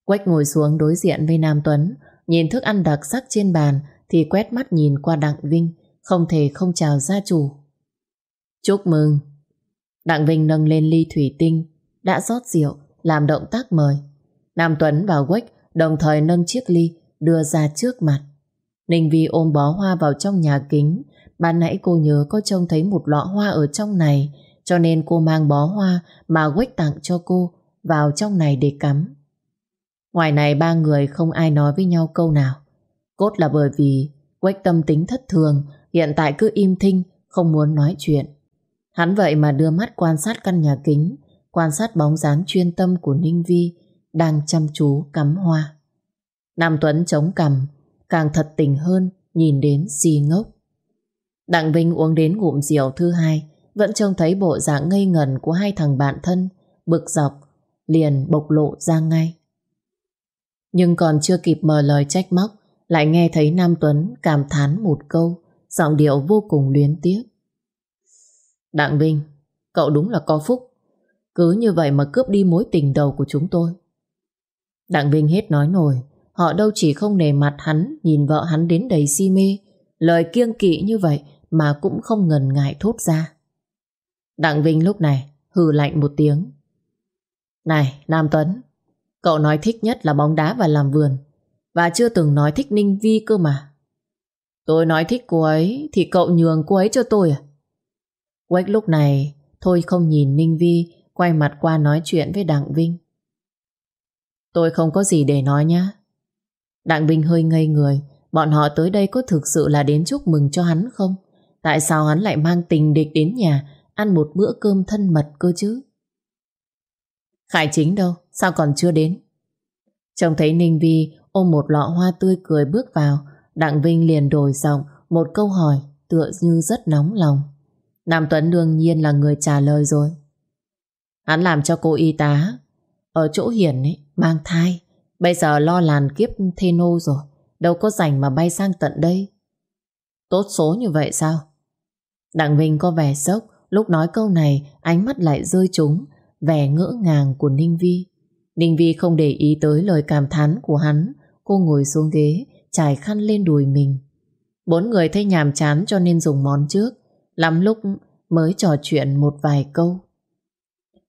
S1: Quách ngồi xuống đối diện với Nam Tuấn, nhìn thức ăn đặc sắc trên bàn thì quét mắt nhìn qua Đặng Vinh, không thể không chào gia chủ. Chúc mừng. Đặng Vinh nâng lên ly thủy tinh, đã rót rượu, làm động tác mời. Nam Tuấn và Quách đồng thời nâng chiếc ly đưa ra trước mặt. Ninh Vi ôm bó hoa vào trong nhà kính. Ban nãy cô nhớ có trông thấy một lọ hoa ở trong này, cho nên cô mang bó hoa mà Quách tặng cho cô vào trong này để cắm. Ngoài này ba người không ai nói với nhau câu nào. Cốt là bởi vì Quách tâm tính thất thường, hiện tại cứ im thinh, không muốn nói chuyện. Hắn vậy mà đưa mắt quan sát căn nhà kính, quan sát bóng dáng chuyên tâm của Ninh Vi đang chăm chú cắm hoa. Nam Tuấn chống cằm, càng thật tình hơn nhìn đến si ngốc. Đặng Vinh uống đến ngụm rượu thứ hai, vẫn trông thấy bộ dạng ngây ngần của hai thằng bạn thân, bực dọc, liền bộc lộ ra ngay. Nhưng còn chưa kịp mở lời trách móc, lại nghe thấy Nam Tuấn cảm thán một câu, giọng điệu vô cùng luyến tiếc. Đặng Vinh, cậu đúng là có phúc. Cứ như vậy mà cướp đi mối tình đầu của chúng tôi. Đặng Vinh hết nói nổi, họ đâu chỉ không nề mặt hắn, nhìn vợ hắn đến đầy si mê, lời kiêng kỵ như vậy mà cũng không ngần ngại thốt ra. Đặng Vinh lúc này hừ lạnh một tiếng. Này, Nam Tuấn, cậu nói thích nhất là bóng đá và làm vườn, và chưa từng nói thích Ninh Vi cơ mà. Tôi nói thích cô ấy thì cậu nhường cô ấy cho tôi à? Quách lúc này thôi không nhìn Ninh Vi quay mặt qua nói chuyện với Đặng Vinh. Tôi không có gì để nói nhá. Đặng Vinh hơi ngây người bọn họ tới đây có thực sự là đến chúc mừng cho hắn không? Tại sao hắn lại mang tình địch đến nhà ăn một bữa cơm thân mật cơ chứ? Khải chính đâu? Sao còn chưa đến? Trông thấy Ninh Vi ôm một lọ hoa tươi cười bước vào Đặng Vinh liền đổi giọng một câu hỏi tựa như rất nóng lòng. Nam Tuấn đương nhiên là người trả lời rồi. Hắn làm cho cô y tá ở chỗ hiển ấy, mang thai. Bây giờ lo làn kiếp thê nô rồi. Đâu có rảnh mà bay sang tận đây. Tốt số như vậy sao? Đặng Vinh có vẻ sốc. Lúc nói câu này, ánh mắt lại rơi trúng vẻ ngỡ ngàng của Ninh Vi. Ninh Vi không để ý tới lời cảm thán của hắn. Cô ngồi xuống ghế, trải khăn lên đùi mình. Bốn người thấy nhàm chán cho nên dùng món trước. Lắm lúc mới trò chuyện một vài câu.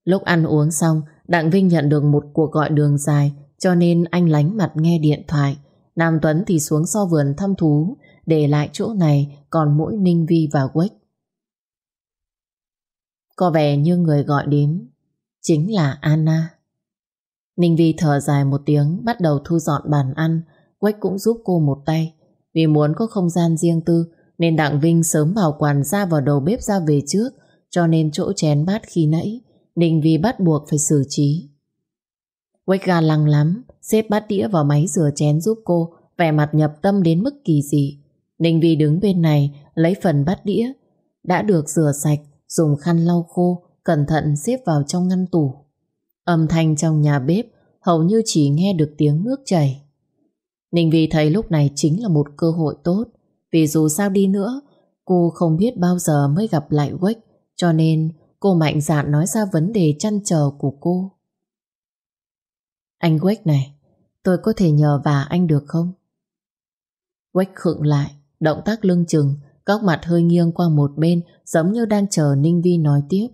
S1: Lúc ăn uống xong, Đặng Vinh nhận được một cuộc gọi đường dài cho nên anh lánh mặt nghe điện thoại. Nam Tuấn thì xuống so vườn thăm thú để lại chỗ này còn mỗi Ninh Vi và Quách. Có vẻ như người gọi đến chính là Anna. Ninh Vi thở dài một tiếng, bắt đầu thu dọn bàn ăn. Quách cũng giúp cô một tay. Vì muốn có không gian riêng tư, Nên Đặng Vinh sớm bảo quản ra vào đầu bếp ra về trước, Cho nên chỗ chén bát khi nãy, Ninh Vi bắt buộc phải xử trí. Quách ga lăng lắm, Xếp bát đĩa vào máy rửa chén giúp cô, Vẻ mặt nhập tâm đến mức kỳ dị. Ninh Vi đứng bên này, Lấy phần bát đĩa. Đã được rửa sạch, Dùng khăn lau khô Cẩn thận xếp vào trong ngăn tủ Âm thanh trong nhà bếp Hầu như chỉ nghe được tiếng nước chảy Ninh Vi thấy lúc này chính là một cơ hội tốt Vì dù sao đi nữa Cô không biết bao giờ mới gặp lại Quách Cho nên cô mạnh dạn nói ra vấn đề chăn trở của cô Anh Quách này Tôi có thể nhờ vả anh được không? Quách khựng lại Động tác lưng chừng, góc mặt hơi nghiêng qua một bên giống như đang chờ Ninh Vi nói tiếp.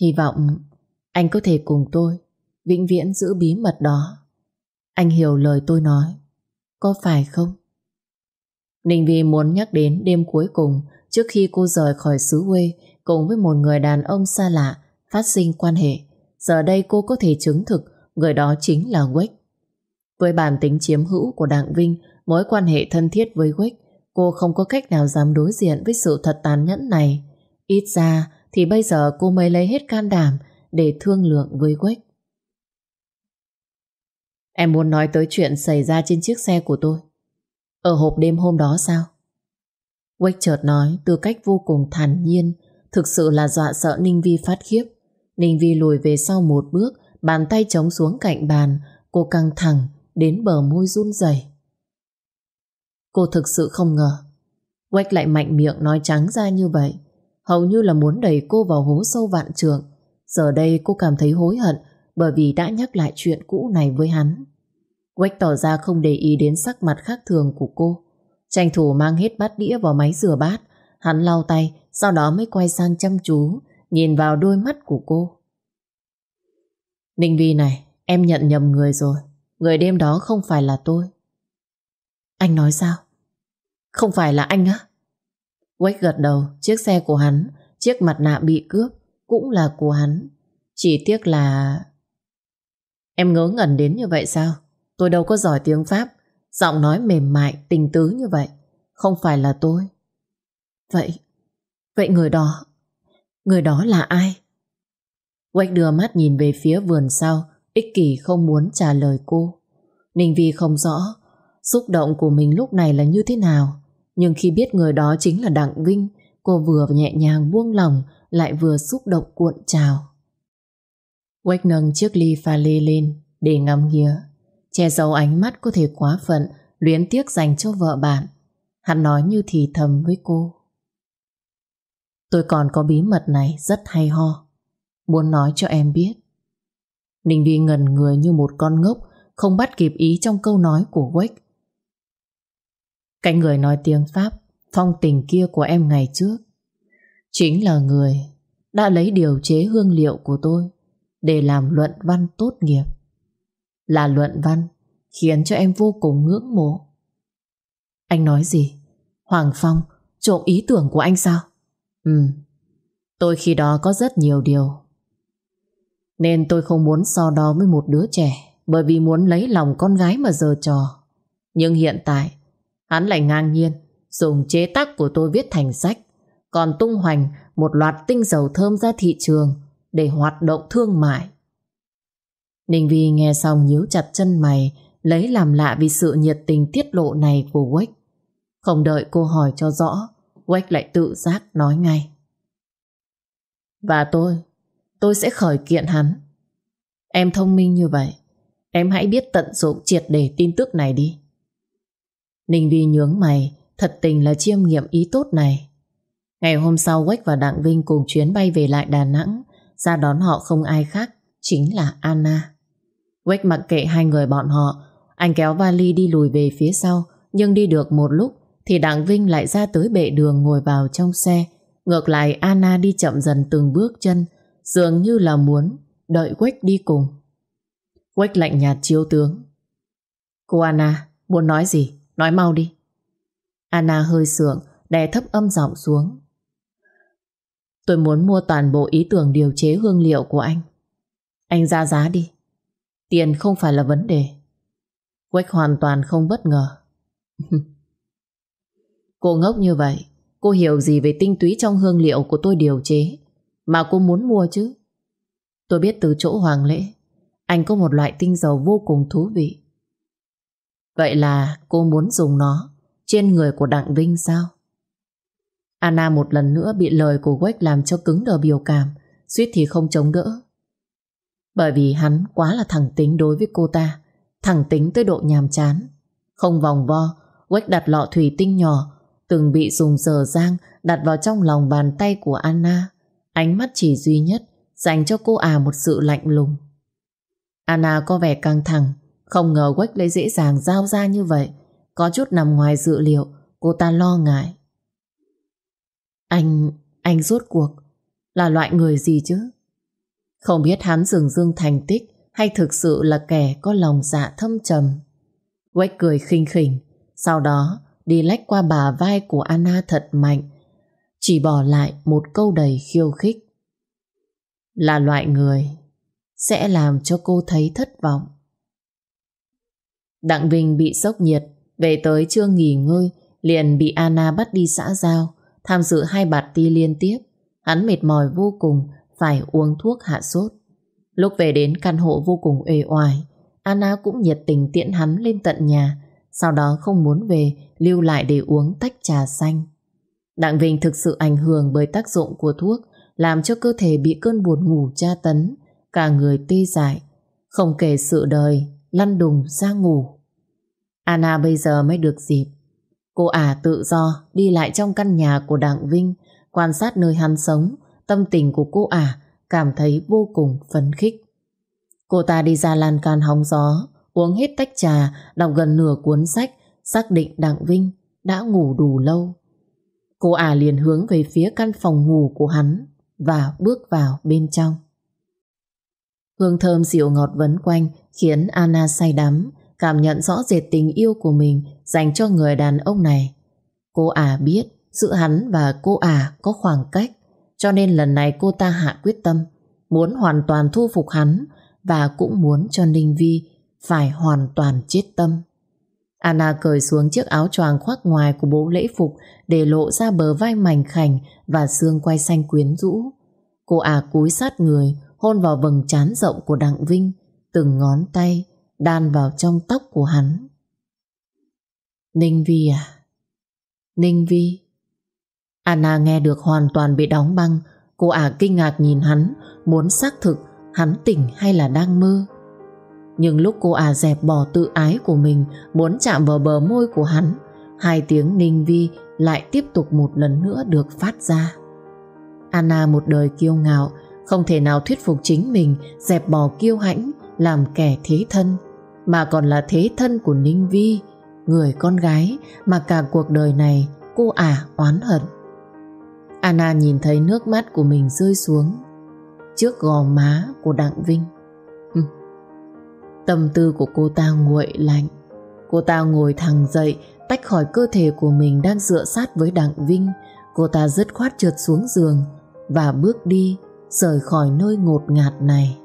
S1: Hy vọng anh có thể cùng tôi vĩnh viễn giữ bí mật đó. Anh hiểu lời tôi nói. Có phải không? Ninh Vi muốn nhắc đến đêm cuối cùng trước khi cô rời khỏi xứ quê cùng với một người đàn ông xa lạ phát sinh quan hệ. Giờ đây cô có thể chứng thực người đó chính là Quách. Với bản tính chiếm hữu của Đặng Vinh, mối quan hệ thân thiết với Quách, cô không có cách nào dám đối diện với sự thật tàn nhẫn này. Ít ra thì bây giờ cô mới lấy hết can đảm để thương lượng với Quách. Em muốn nói tới chuyện xảy ra trên chiếc xe của tôi. Ở hộp đêm hôm đó sao? Quách chợt nói tư cách vô cùng thản nhiên, thực sự là dọa sợ Ninh Vi phát khiếp. Ninh Vi lùi về sau một bước, bàn tay chống xuống cạnh bàn, cô căng thẳng đến bờ môi run rẩy. Cô thực sự không ngờ, Quách lại mạnh miệng nói trắng ra như vậy, hầu như là muốn đẩy cô vào hố sâu vạn trường. Giờ đây cô cảm thấy hối hận bởi vì đã nhắc lại chuyện cũ này với hắn. Quách tỏ ra không để ý đến sắc mặt khác thường của cô. Tranh thủ mang hết bát đĩa vào máy rửa bát. Hắn lau tay, sau đó mới quay sang chăm chú, nhìn vào đôi mắt của cô. Ninh Vi này, em nhận nhầm người rồi. Người đêm đó không phải là tôi. Anh nói sao? Không phải là anh á? Quách gật đầu, chiếc xe của hắn, chiếc mặt nạ bị cướp, cũng là của hắn. Chỉ tiếc là... Em ngớ ngẩn đến như vậy sao? Tôi đâu có giỏi tiếng Pháp Giọng nói mềm mại, tình tứ như vậy Không phải là tôi Vậy, vậy người đó Người đó là ai? Quách đưa mắt nhìn về phía vườn sau Ích kỷ không muốn trả lời cô Ninh Vi không rõ Xúc động của mình lúc này là như thế nào nhưng khi biết người đó chính là Đặng Vinh, Cô vừa nhẹ nhàng buông lòng Lại vừa xúc động cuộn trào. Quách nâng chiếc ly pha lê lên, Để ngắm nghía. Che giấu ánh mắt có thể quá phận, Luyến tiếc dành cho vợ bạn. Hắn nói như thì thầm với cô. Tôi còn có bí mật này, rất hay ho. Muốn nói cho em biết. Ninh Vi ngần người như một con ngốc, Không bắt kịp ý trong câu nói của Quách. Cái người nói tiếng Pháp Phong tình kia của em ngày trước Chính là người Đã lấy điều chế hương liệu của tôi Để làm luận văn tốt nghiệp là luận văn khiến cho em vô cùng ngưỡng mộ. Anh nói gì? Hoàng Phong trộm ý tưởng của anh sao? Ừ, tôi khi đó có rất nhiều điều. Nên tôi không muốn so đo với một đứa trẻ bởi vì muốn lấy lòng con gái mà giờ trò. Nhưng hiện tại, hắn lại ngang nhiên dùng chế tác của tôi viết thành sách còn tung hoành một loạt tinh dầu thơm ra thị trường để hoạt động thương mại. Ninh Vi nghe xong nhíu chặt chân mày lấy làm lạ vì sự nhiệt tình tiết lộ này của Quách. Không đợi cô hỏi cho rõ Quách lại tự giác nói ngay. Và tôi, tôi sẽ khởi kiện hắn. Em thông minh như vậy, em hãy biết tận dụng triệt để tin tức này đi. Ninh Vi nhướng mày, thật tình là chiêm nghiệm ý tốt này. Ngày hôm sau Quách và Đặng Vinh cùng chuyến bay về lại Đà Nẵng, ra đón họ không ai khác, chính là Anna. Quách mặc kệ hai người bọn họ Anh kéo vali đi lùi về phía sau Nhưng đi được một lúc Thì Đặng Vinh lại ra tới bệ đường ngồi vào trong xe Ngược lại Anna đi chậm dần từng bước chân Dường như là muốn Đợi Quách đi cùng Quách lạnh nhạt chiếu tướng Cô Anna muốn nói gì Nói mau đi Anna hơi sượng Đè thấp âm giọng xuống Tôi muốn mua toàn bộ ý tưởng điều chế hương liệu của anh Anh ra giá đi Tiền không phải là vấn đề. Quách hoàn toàn không bất ngờ. cô ngốc như vậy, cô hiểu gì về tinh túy trong hương liệu của tôi điều chế mà cô muốn mua chứ? Tôi biết từ chỗ Hoàng Lễ, anh có một loại tinh dầu vô cùng thú vị. Vậy là cô muốn dùng nó trên người của Đặng Vinh sao? Anna một lần nữa bị lời của Quách làm cho cứng đờ biểu cảm, suýt thì không chống đỡ. Bởi vì hắn quá là thẳng tính đối với cô ta Thẳng tính tới độ nhàm chán Không vòng vo Quách đặt lọ thủy tinh nhỏ Từng bị dùng dở dang Đặt vào trong lòng bàn tay của Anna Ánh mắt chỉ duy nhất Dành cho cô à một sự lạnh lùng Anna có vẻ căng thẳng không ngờ Quách lấy dễ dàng giao ra như vậy Có chút nằm ngoài dự liệu cô ta lo ngại. Anh, anh rốt cuộc là loại người gì chứ? Không biết hắn dừng dương thành tích hay thực sự là kẻ có lòng dạ thâm trầm. Quách cười khinh khỉnh, sau đó đi lách qua bà vai của Anna thật mạnh, chỉ bỏ lại một câu đầy khiêu khích. Là loại người sẽ làm cho cô thấy thất vọng. Đặng Vinh bị sốc nhiệt, về tới chưa nghỉ ngơi, liền bị Anna bắt đi xã giao, tham dự hai bạt ti liên tiếp. Hắn mệt mỏi vô cùng, phải uống thuốc hạ sốt. Lúc về đến căn hộ vô cùng ê oải, Anna cũng nhiệt tình tiễn hắn lên tận nhà, sau đó không muốn về, lưu lại để uống tách trà xanh. Đặng Vinh thực sự ảnh hưởng bởi tác dụng của thuốc, làm cho cơ thể bị cơn buồn ngủ tra tấn, cả người tê dại, không kể sự đời, lăn đùng ra ngủ. Anna bây giờ mới được dịp. Cô ả tự do đi lại trong căn nhà của Đặng Vinh, quan sát nơi hắn sống, tâm tình của cô ả cảm thấy vô cùng phấn khích. Cô ta đi ra lan can hóng gió, uống hết tách trà, đọc gần nửa cuốn sách, xác định Đặng Vinh đã ngủ đủ lâu. Cô ả liền hướng về phía căn phòng ngủ của hắn và bước vào bên trong. Hương thơm dịu ngọt vấn quanh khiến Anna say đắm, cảm nhận rõ rệt tình yêu của mình dành cho người đàn ông này. Cô ả biết giữa hắn và cô ả có khoảng cách, cho nên lần này cô ta hạ quyết tâm, muốn hoàn toàn thu phục hắn và cũng muốn cho Ninh Vi phải hoàn toàn chết tâm. Anna cởi xuống chiếc áo choàng khoác ngoài của bố lễ phục để lộ ra bờ vai mảnh khảnh và xương quay xanh quyến rũ. Cô ả cúi sát người, hôn vào vầng trán rộng của Đặng Vinh, từng ngón tay đan vào trong tóc của hắn. Ninh Vi à? Ninh Vi? Anna nghe được hoàn toàn bị đóng băng, cô ả kinh ngạc nhìn hắn, muốn xác thực hắn tỉnh hay là đang mơ. Nhưng lúc cô ả dẹp bỏ tự ái của mình, muốn chạm vào bờ môi của hắn, hai tiếng Ninh Vi lại tiếp tục một lần nữa được phát ra. Anna một đời kiêu ngạo, không thể nào thuyết phục chính mình dẹp bỏ kiêu hãnh làm kẻ thế thân, mà còn là thế thân của Ninh Vi, người con gái mà cả cuộc đời này cô ả oán hận. Anna nhìn thấy nước mắt của mình rơi xuống trước gò má của Đặng Vinh. Tâm tư của cô ta nguội lạnh. Cô ta ngồi thẳng dậy, tách khỏi cơ thể của mình đang dựa sát với Đặng Vinh. Cô ta dứt khoát trượt xuống giường và bước đi rời khỏi nơi ngột ngạt này.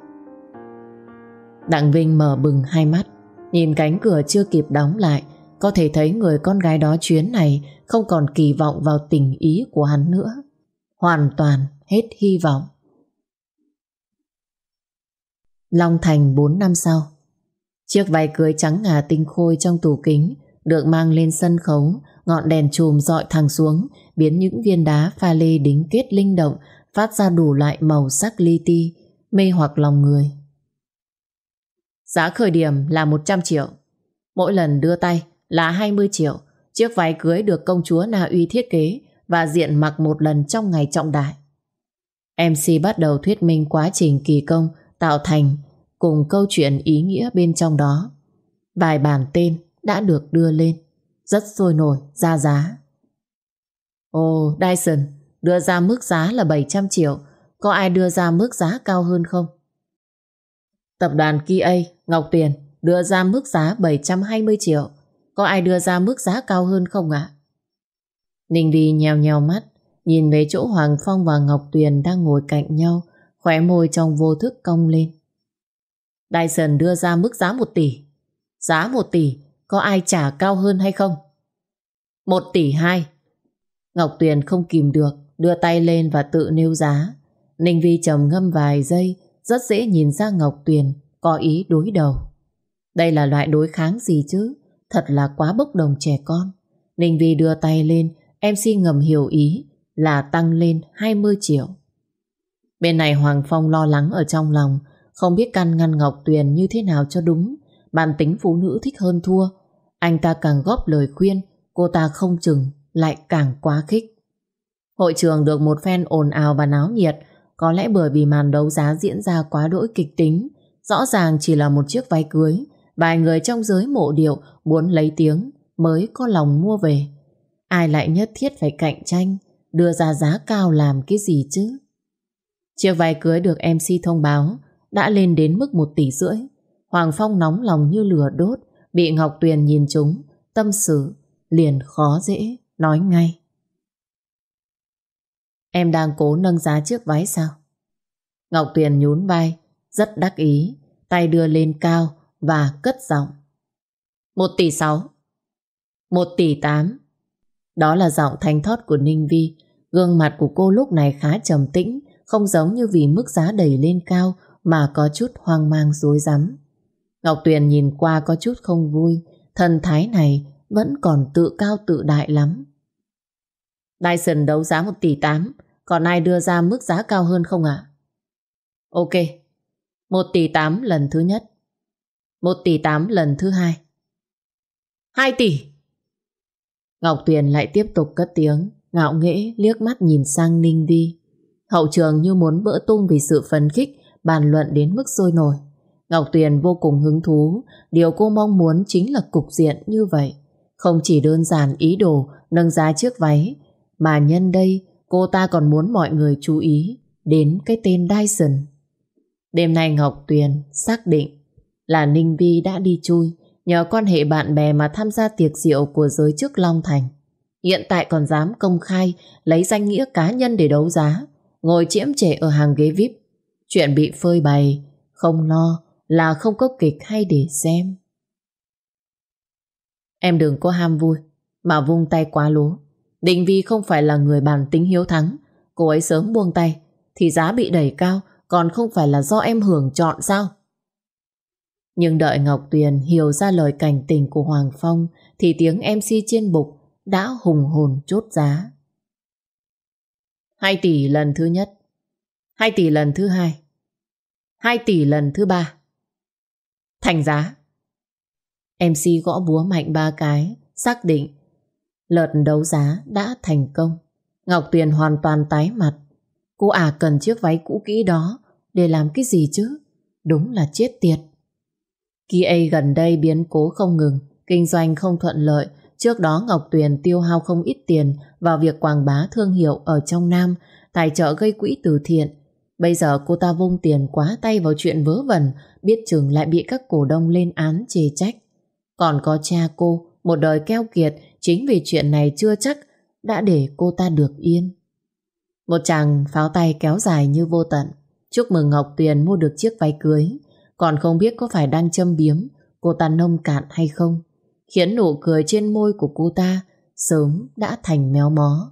S1: Đặng Vinh mở bừng hai mắt, nhìn cánh cửa chưa kịp đóng lại, có thể thấy người con gái đó chuyến này không còn kỳ vọng vào tình ý của hắn nữa. Hoàn toàn hết hy vọng. Long Thành 4 năm sau Chiếc váy cưới trắng ngà tinh khôi trong tủ kính được mang lên sân khấu, ngọn đèn chùm dọi thẳng xuống, biến những viên đá pha lê đính kết linh động phát ra đủ loại màu sắc li ti, mê hoặc lòng người. Giá khởi điểm là 100 triệu. Mỗi lần đưa tay là 20 triệu. Chiếc váy cưới được công chúa Na Uy thiết kế và diện mặc một lần trong ngày trọng đại. MC bắt đầu thuyết minh quá trình kỳ công tạo thành cùng câu chuyện ý nghĩa bên trong đó. Vài bản tên đã được đưa lên, rất sôi nổi, ra giá. Ồ, oh, Dyson, đưa ra mức giá là 700 triệu, có ai đưa ra mức giá cao hơn không? Tập đoàn Kia Ngọc Tiền đưa ra mức giá 720 triệu, có ai đưa ra mức giá cao hơn không ạ? Ninh Vi nhèo nhèo mắt, nhìn về chỗ Hoàng Phong và Ngọc Tuyền đang ngồi cạnh nhau, khóe môi trong vô thức cong lên. Dyson đưa ra mức giá 1 tỷ. Giá 1 tỷ, có ai trả cao hơn hay không? 1 tỷ 2. Ngọc Tuyền không kìm được, đưa tay lên và tự nêu giá. Ninh Vi trầm ngâm vài giây, rất dễ nhìn ra Ngọc Tuyền có ý đối đầu. Đây là loại đối kháng gì chứ? Thật là quá bốc đồng trẻ con. Ninh Vi đưa tay lên, MC ngầm hiểu ý là tăng lên 20 triệu. Bên này Hoàng Phong lo lắng ở trong lòng, không biết căn ngăn Ngọc Tuyền như thế nào cho đúng. Bản tính phụ nữ thích hơn thua. Anh ta càng góp lời khuyên, cô ta không chừng lại càng quá khích. Hội trường được một phen ồn ào và náo nhiệt, có lẽ bởi vì màn đấu giá diễn ra quá đỗi kịch tính. Rõ ràng chỉ là một chiếc váy cưới, vài người trong giới mộ điệu muốn lấy tiếng mới có lòng mua về. Ai lại nhất thiết phải cạnh tranh, đưa ra giá cao làm cái gì chứ? Chiếc váy cưới được MC thông báo đã lên đến mức một tỷ rưỡi. Hoàng Phong nóng lòng như lửa đốt, bị Ngọc Tuyền nhìn chúng, tâm sự, liền khó dễ, nói ngay. Em đang cố nâng giá chiếc váy sao? Ngọc Tuyền nhún vai, rất đắc ý, tay đưa lên cao và cất giọng. Một tỷ sáu. Một tỷ tám. Đó là giọng thanh thoát của Ninh Vi. Gương mặt của cô lúc này khá trầm tĩnh, không giống như vì mức giá đẩy lên cao mà có chút hoang mang dối rắm Ngọc Tuyền nhìn qua có chút không vui, thần thái này vẫn còn tự cao tự đại lắm. Dyson đấu giá 1 tỷ 8, còn ai đưa ra mức giá cao hơn không ạ? Ok, 1 tỷ 8 lần thứ nhất, 1 tỷ 8 lần thứ hai, 2 tỷ. Ngọc Tuyền lại tiếp tục cất tiếng, ngạo nghễ liếc mắt nhìn sang Ninh Vi. Hậu trường như muốn bỡ tung vì sự phấn khích, bàn luận đến mức sôi nổi. Ngọc Tuyền vô cùng hứng thú, điều cô mong muốn chính là cục diện như vậy. Không chỉ đơn giản ý đồ nâng giá chiếc váy, mà nhân đây cô ta còn muốn mọi người chú ý đến cái tên Dyson. Đêm nay Ngọc Tuyền xác định là Ninh Vi đã đi chui nhờ quan hệ bạn bè mà tham gia tiệc rượu của giới chức Long Thành. Hiện tại còn dám công khai lấy danh nghĩa cá nhân để đấu giá, ngồi chiếm trệ ở hàng ghế VIP. Chuyện bị phơi bày, không lo là không có kịch hay để xem. Em đừng có ham vui, mà vung tay quá lố đình Vi không phải là người bàn tính hiếu thắng, cô ấy sớm buông tay, thì giá bị đẩy cao, còn không phải là do em hưởng chọn sao? Nhưng đợi Ngọc Tuyền hiểu ra lời cảnh tình của Hoàng Phong, thì tiếng MC trên bục đã hùng hồn chốt giá. 2 tỷ lần thứ nhất, 2 tỷ lần thứ hai, 2 tỷ lần thứ ba. Thành giá. MC gõ búa mạnh ba cái, xác định lợt đấu giá đã thành công. Ngọc Tuyền hoàn toàn tái mặt. Cô à cần chiếc váy cũ kỹ đó để làm cái gì chứ? Đúng là chết tiệt. Kia gần đây biến cố không ngừng, kinh doanh không thuận lợi. Trước đó Ngọc Tuyền tiêu hao không ít tiền vào việc quảng bá thương hiệu ở trong Nam, tài trợ gây quỹ từ thiện. Bây giờ cô ta vung tiền quá tay vào chuyện vớ vẩn, biết chừng lại bị các cổ đông lên án chê trách. Còn có cha cô, một đời keo kiệt, chính vì chuyện này chưa chắc đã để cô ta được yên. Một chàng pháo tay kéo dài như vô tận. Chúc mừng Ngọc Tuyền mua được chiếc váy cưới. Còn không biết có phải đang châm biếm, cô ta nông cạn hay không. Khiến nụ cười trên môi của cô ta sớm đã thành méo mó.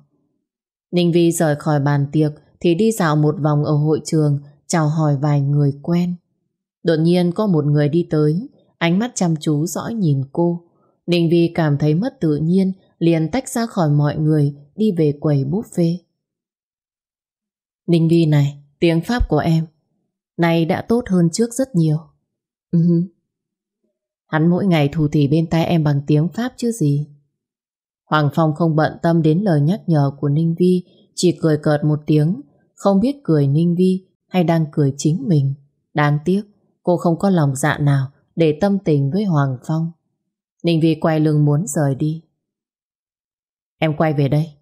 S1: Ninh Vi rời khỏi bàn tiệc thì đi dạo một vòng ở hội trường, chào hỏi vài người quen. Đột nhiên có một người đi tới, ánh mắt chăm chú dõi nhìn cô. Ninh Vi cảm thấy mất tự nhiên liền tách ra khỏi mọi người đi về quầy buffet. Ninh Vi này, tiếng Pháp của em này đã tốt hơn trước rất nhiều. Ừ. Hắn mỗi ngày thủ thỉ bên tai em bằng tiếng Pháp chứ gì. Hoàng Phong không bận tâm đến lời nhắc nhở của Ninh Vi, chỉ cười cợt một tiếng, không biết cười Ninh Vi hay đang cười chính mình. Đáng tiếc, cô không có lòng dạ nào để tâm tình với Hoàng Phong. Ninh Vi quay lưng muốn rời đi. Em quay về đây,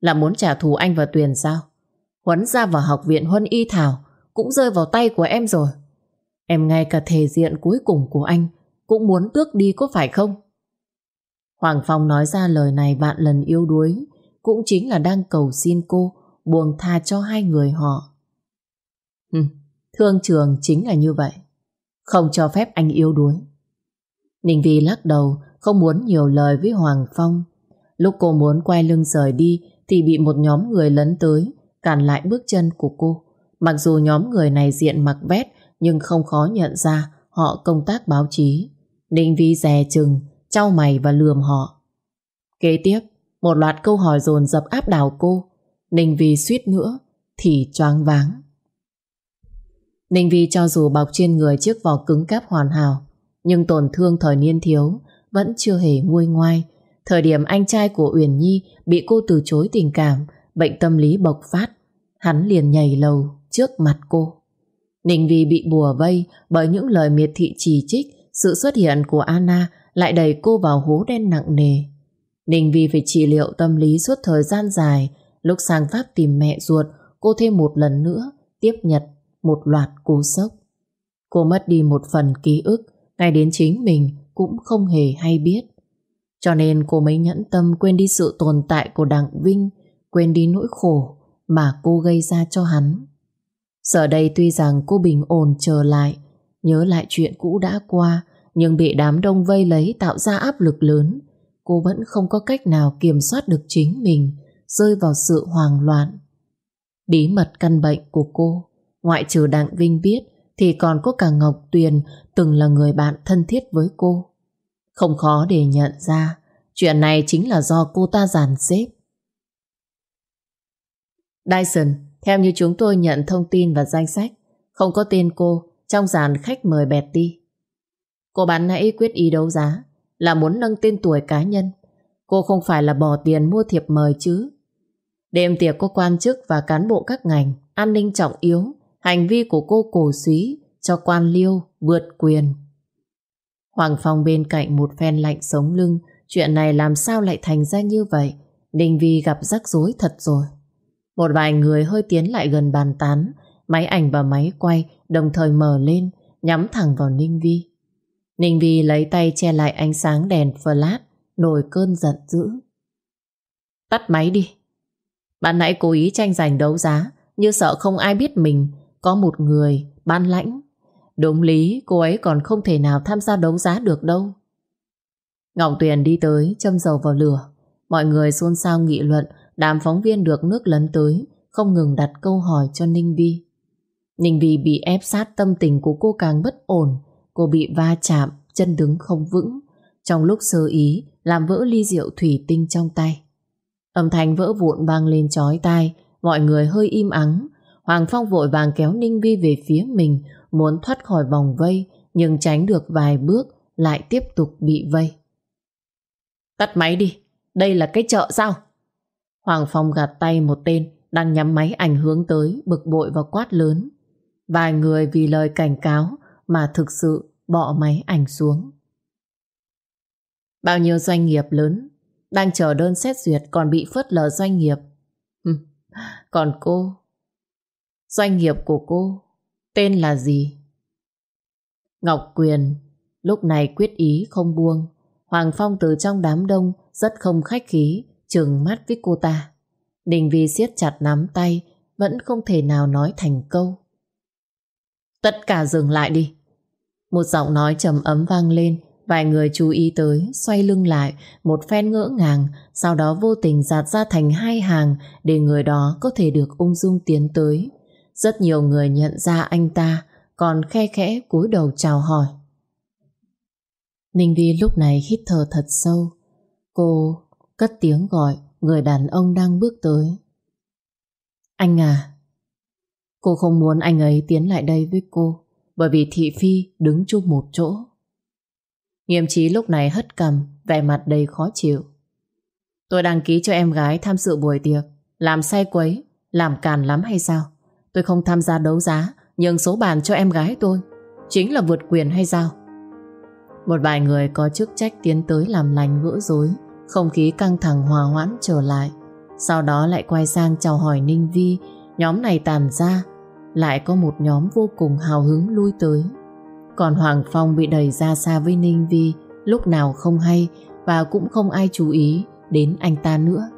S1: là muốn trả thù anh và Tuyền sao? Huấn ra vào học viện Huân Y Thảo cũng rơi vào tay của em rồi. Em ngay cả thể diện cuối cùng của anh cũng muốn tước đi có phải không? Hoàng Phong nói ra lời này vạn lần yêu đuối cũng chính là đang cầu xin cô buông tha cho hai người họ. Hừ, thương trường chính là như vậy. Không cho phép anh yêu đuối. Ninh Vi lắc đầu không muốn nhiều lời với Hoàng Phong. Lúc cô muốn quay lưng rời đi thì bị một nhóm người lấn tới cản lại bước chân của cô. Mặc dù nhóm người này diện mặc vét nhưng không khó nhận ra họ công tác báo chí. Ninh Vi dè chừng, trao mày và lườm họ. Kế tiếp, một loạt câu hỏi dồn dập áp đảo cô. Ninh Vi suýt nữa thì choáng váng. Ninh Vi cho dù bọc trên người chiếc vỏ cứng cáp hoàn hảo, nhưng tổn thương thời niên thiếu vẫn chưa hề nguôi ngoai. Thời điểm anh trai của Uyển Nhi bị cô từ chối tình cảm, bệnh tâm lý bộc phát, hắn liền nhảy lầu trước mặt cô. Ninh Vi bị bùa vây bởi những lời miệt thị chỉ trích, sự xuất hiện của Anna lại đẩy cô vào hố đen nặng nề. Ninh Vi phải trị liệu tâm lý suốt thời gian dài. Lúc sang Pháp tìm mẹ ruột, cô thêm một lần nữa tiếp nhận một loạt cú sốc. Cô mất đi một phần ký ức, ngay đến chính mình cũng không hề hay biết. Cho nên cô mới nhẫn tâm quên đi sự tồn tại của Đặng Vinh, quên đi nỗi khổ mà cô gây ra cho hắn. Giờ đây tuy rằng cô bình ổn trở lại, nhớ lại chuyện cũ đã qua, nhưng bị đám đông vây lấy tạo ra áp lực lớn. Cô vẫn không có cách nào kiểm soát được chính mình, rơi vào sự hoang loạn. Bí mật căn bệnh của cô, ngoại trừ Đặng Vinh biết, thì còn có cả Ngọc Tuyền từng là người bạn thân thiết với cô. Không khó để nhận ra, chuyện này chính là do cô ta giàn xếp. Dyson, theo như chúng tôi nhận thông tin và danh sách, không có tên cô trong dàn khách mời bẹt đi. Cô bán nãy quyết ý đấu giá là muốn nâng tên tuổi cá nhân. Cô không phải là bỏ tiền mua thiệp mời chứ. Đêm tiệc có quan chức và cán bộ các ngành, an ninh trọng yếu, hành vi của cô cổ suý cho quan liêu vượt quyền. Hoàng Phong bên cạnh một phen lạnh sống lưng, chuyện này làm sao lại thành ra như vậy? Đình Vi gặp rắc rối thật rồi. Một vài người hơi tiến lại gần bàn tán, máy ảnh và máy quay đồng thời mở lên, nhắm thẳng vào Ninh Vi. Ninh Vi lấy tay che lại ánh sáng đèn flash, nổi cơn giận dữ. Tắt máy đi. Bạn nãy cố ý tranh giành đấu giá, như sợ không ai biết mình có một người ban lãnh. Đúng lý, cô ấy còn không thể nào tham gia đấu giá được đâu. Ngọc Tuyền đi tới, châm dầu vào lửa. Mọi người xôn xao nghị luận, đám phóng viên được nước lấn tới, không ngừng đặt câu hỏi cho Ninh Vi. Ninh Vi bị ép sát tâm tình của cô càng bất ổn, cô bị va chạm, chân đứng không vững. Trong lúc sơ ý, làm vỡ ly rượu thủy tinh trong tay. Âm thanh vỡ vụn vang lên chói tai, mọi người hơi im ắng. Hoàng Phong vội vàng kéo Ninh Vi về phía mình, muốn thoát khỏi vòng vây, nhưng tránh được vài bước, lại tiếp tục bị vây. Tắt máy đi, đây là cái chợ sao? Hoàng Phong gạt tay một tên, đang nhắm máy ảnh hướng tới, bực bội và quát lớn. Vài người vì lời cảnh cáo mà thực sự bỏ máy ảnh xuống. Bao nhiêu doanh nghiệp lớn đang chờ đơn xét duyệt còn bị phớt lờ doanh nghiệp. còn cô, doanh nghiệp của cô tên là gì? Ngọc Quyền lúc này quyết ý không buông. Hoàng Phong từ trong đám đông rất không khách khí, trừng mắt với cô ta. Đình Vi siết chặt nắm tay, vẫn không thể nào nói thành câu. Tất cả dừng lại đi. Một giọng nói trầm ấm vang lên, vài người chú ý tới, xoay lưng lại, một phen ngỡ ngàng, sau đó vô tình giạt ra thành hai hàng để người đó có thể được ung dung tiến tới. Rất nhiều người nhận ra anh ta, còn khe khẽ cúi đầu chào hỏi. Ninh Vi lúc này hít thở thật sâu. Cô cất tiếng gọi người đàn ông đang bước tới. Anh à, cô không muốn anh ấy tiến lại đây với cô bởi vì thị phi đứng chung một chỗ. Nghiêm trí lúc này hất cầm, vẻ mặt đầy khó chịu. Tôi đăng ký cho em gái tham dự buổi tiệc, làm say quấy, làm càn lắm hay sao? Tôi không tham gia đấu giá, nhưng số bàn cho em gái tôi chính là vượt quyền hay sao? Một vài người có chức trách tiến tới làm lành gỡ rối, không khí căng thẳng hòa hoãn trở lại. Sau đó lại quay sang chào hỏi Ninh Vi, nhóm này tàn ra lại có một nhóm vô cùng hào hứng lui tới. Còn Hoàng Phong bị đẩy ra xa với Ninh Vi lúc nào không hay và cũng không ai chú ý đến anh ta nữa.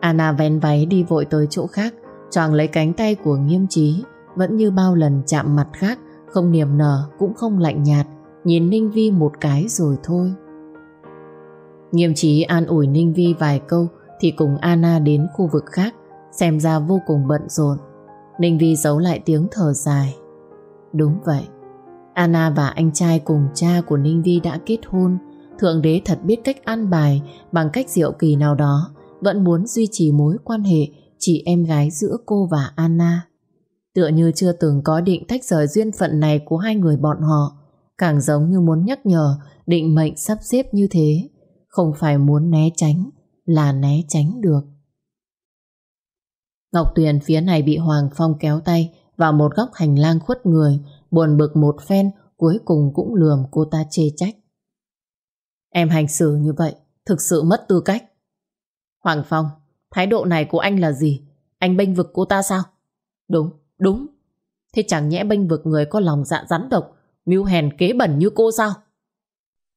S1: Anna vén váy đi vội tới chỗ khác, choàng lấy cánh tay của nghiêm trí, vẫn như bao lần chạm mặt khác, không niềm nở cũng không lạnh nhạt, nhìn Ninh Vi một cái rồi thôi. Nghiêm trí an ủi Ninh Vi vài câu thì cùng Anna đến khu vực khác, xem ra vô cùng bận rộn. Ninh Vi giấu lại tiếng thở dài. Đúng vậy, Anna và anh trai cùng cha của Ninh Vi đã kết hôn. Thượng đế thật biết cách ăn bài bằng cách diệu kỳ nào đó, vẫn muốn duy trì mối quan hệ chị em gái giữa cô và Anna. Tựa như chưa từng có định tách rời duyên phận này của hai người bọn họ, càng giống như muốn nhắc nhở định mệnh sắp xếp như thế, không phải muốn né tránh là né tránh được. Ngọc Tuyền phía này bị Hoàng Phong kéo tay vào một góc hành lang khuất người, buồn bực một phen, cuối cùng cũng lườm cô ta chê trách. Em hành xử như vậy, thực sự mất tư cách. Hoàng Phong, thái độ này của anh là gì? Anh bênh vực cô ta sao? Đúng, đúng. Thế chẳng nhẽ bênh vực người có lòng dạ rắn độc, mưu hèn kế bẩn như cô sao?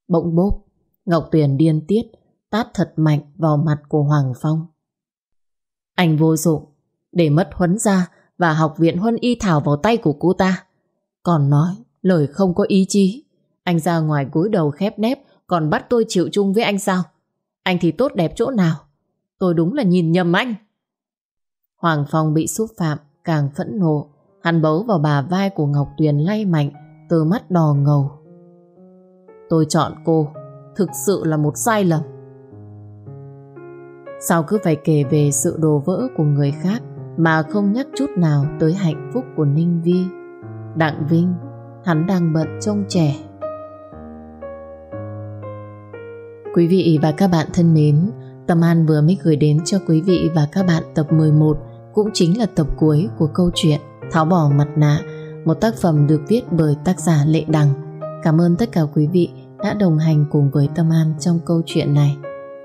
S1: Bỗng bốp, Ngọc Tuyền điên tiết, tát thật mạnh vào mặt của Hoàng Phong. Anh vô dụng, để mất huấn ra và học viện huân y thảo vào tay của cô ta. Còn nói, lời không có ý chí. Anh ra ngoài cúi đầu khép nép, còn bắt tôi chịu chung với anh sao? Anh thì tốt đẹp chỗ nào? Tôi đúng là nhìn nhầm anh. Hoàng Phong bị xúc phạm, càng phẫn nộ. Hắn bấu vào bà vai của Ngọc Tuyền lay mạnh, từ mắt đỏ ngầu. Tôi chọn cô, thực sự là một sai lầm. Sao cứ phải kể về sự đổ vỡ của người khác mà không nhắc chút nào tới hạnh phúc của Ninh Vi? Đặng Vinh, hắn đang bận trông trẻ. Quý vị và các bạn thân mến, Tâm An vừa mới gửi đến cho quý vị và các bạn tập 11 cũng chính là tập cuối của câu chuyện Tháo bỏ mặt nạ, một tác phẩm được viết bởi tác giả Lệ Đằng. Cảm ơn tất cả quý vị đã đồng hành cùng với Tâm An trong câu chuyện này.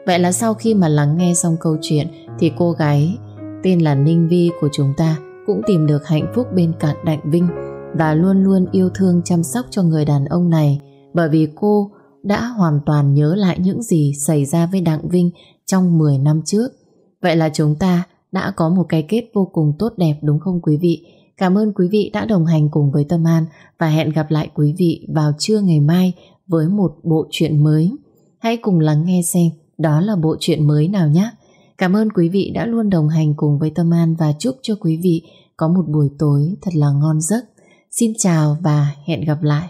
S1: Vậy là sau khi mà lắng nghe xong câu chuyện thì cô gái tên là Ninh Vi của chúng ta cũng tìm được hạnh phúc bên cạnh Đặng Vinh và luôn luôn yêu thương chăm sóc cho người đàn ông này bởi vì cô đã hoàn toàn nhớ lại những gì xảy ra với Đặng Vinh trong 10 năm trước. Vậy là chúng ta đã có một cái kết vô cùng tốt đẹp, đúng không quý vị? Cảm ơn quý vị đã đồng hành cùng với Tâm An và hẹn gặp lại quý vị vào trưa ngày mai với một bộ truyện mới. Hãy cùng lắng nghe xem đó là bộ truyện mới nào nhé. Cảm ơn quý vị đã luôn đồng hành cùng với Tâm An và chúc cho quý vị có một buổi tối thật là ngon giấc. Xin chào và hẹn gặp lại.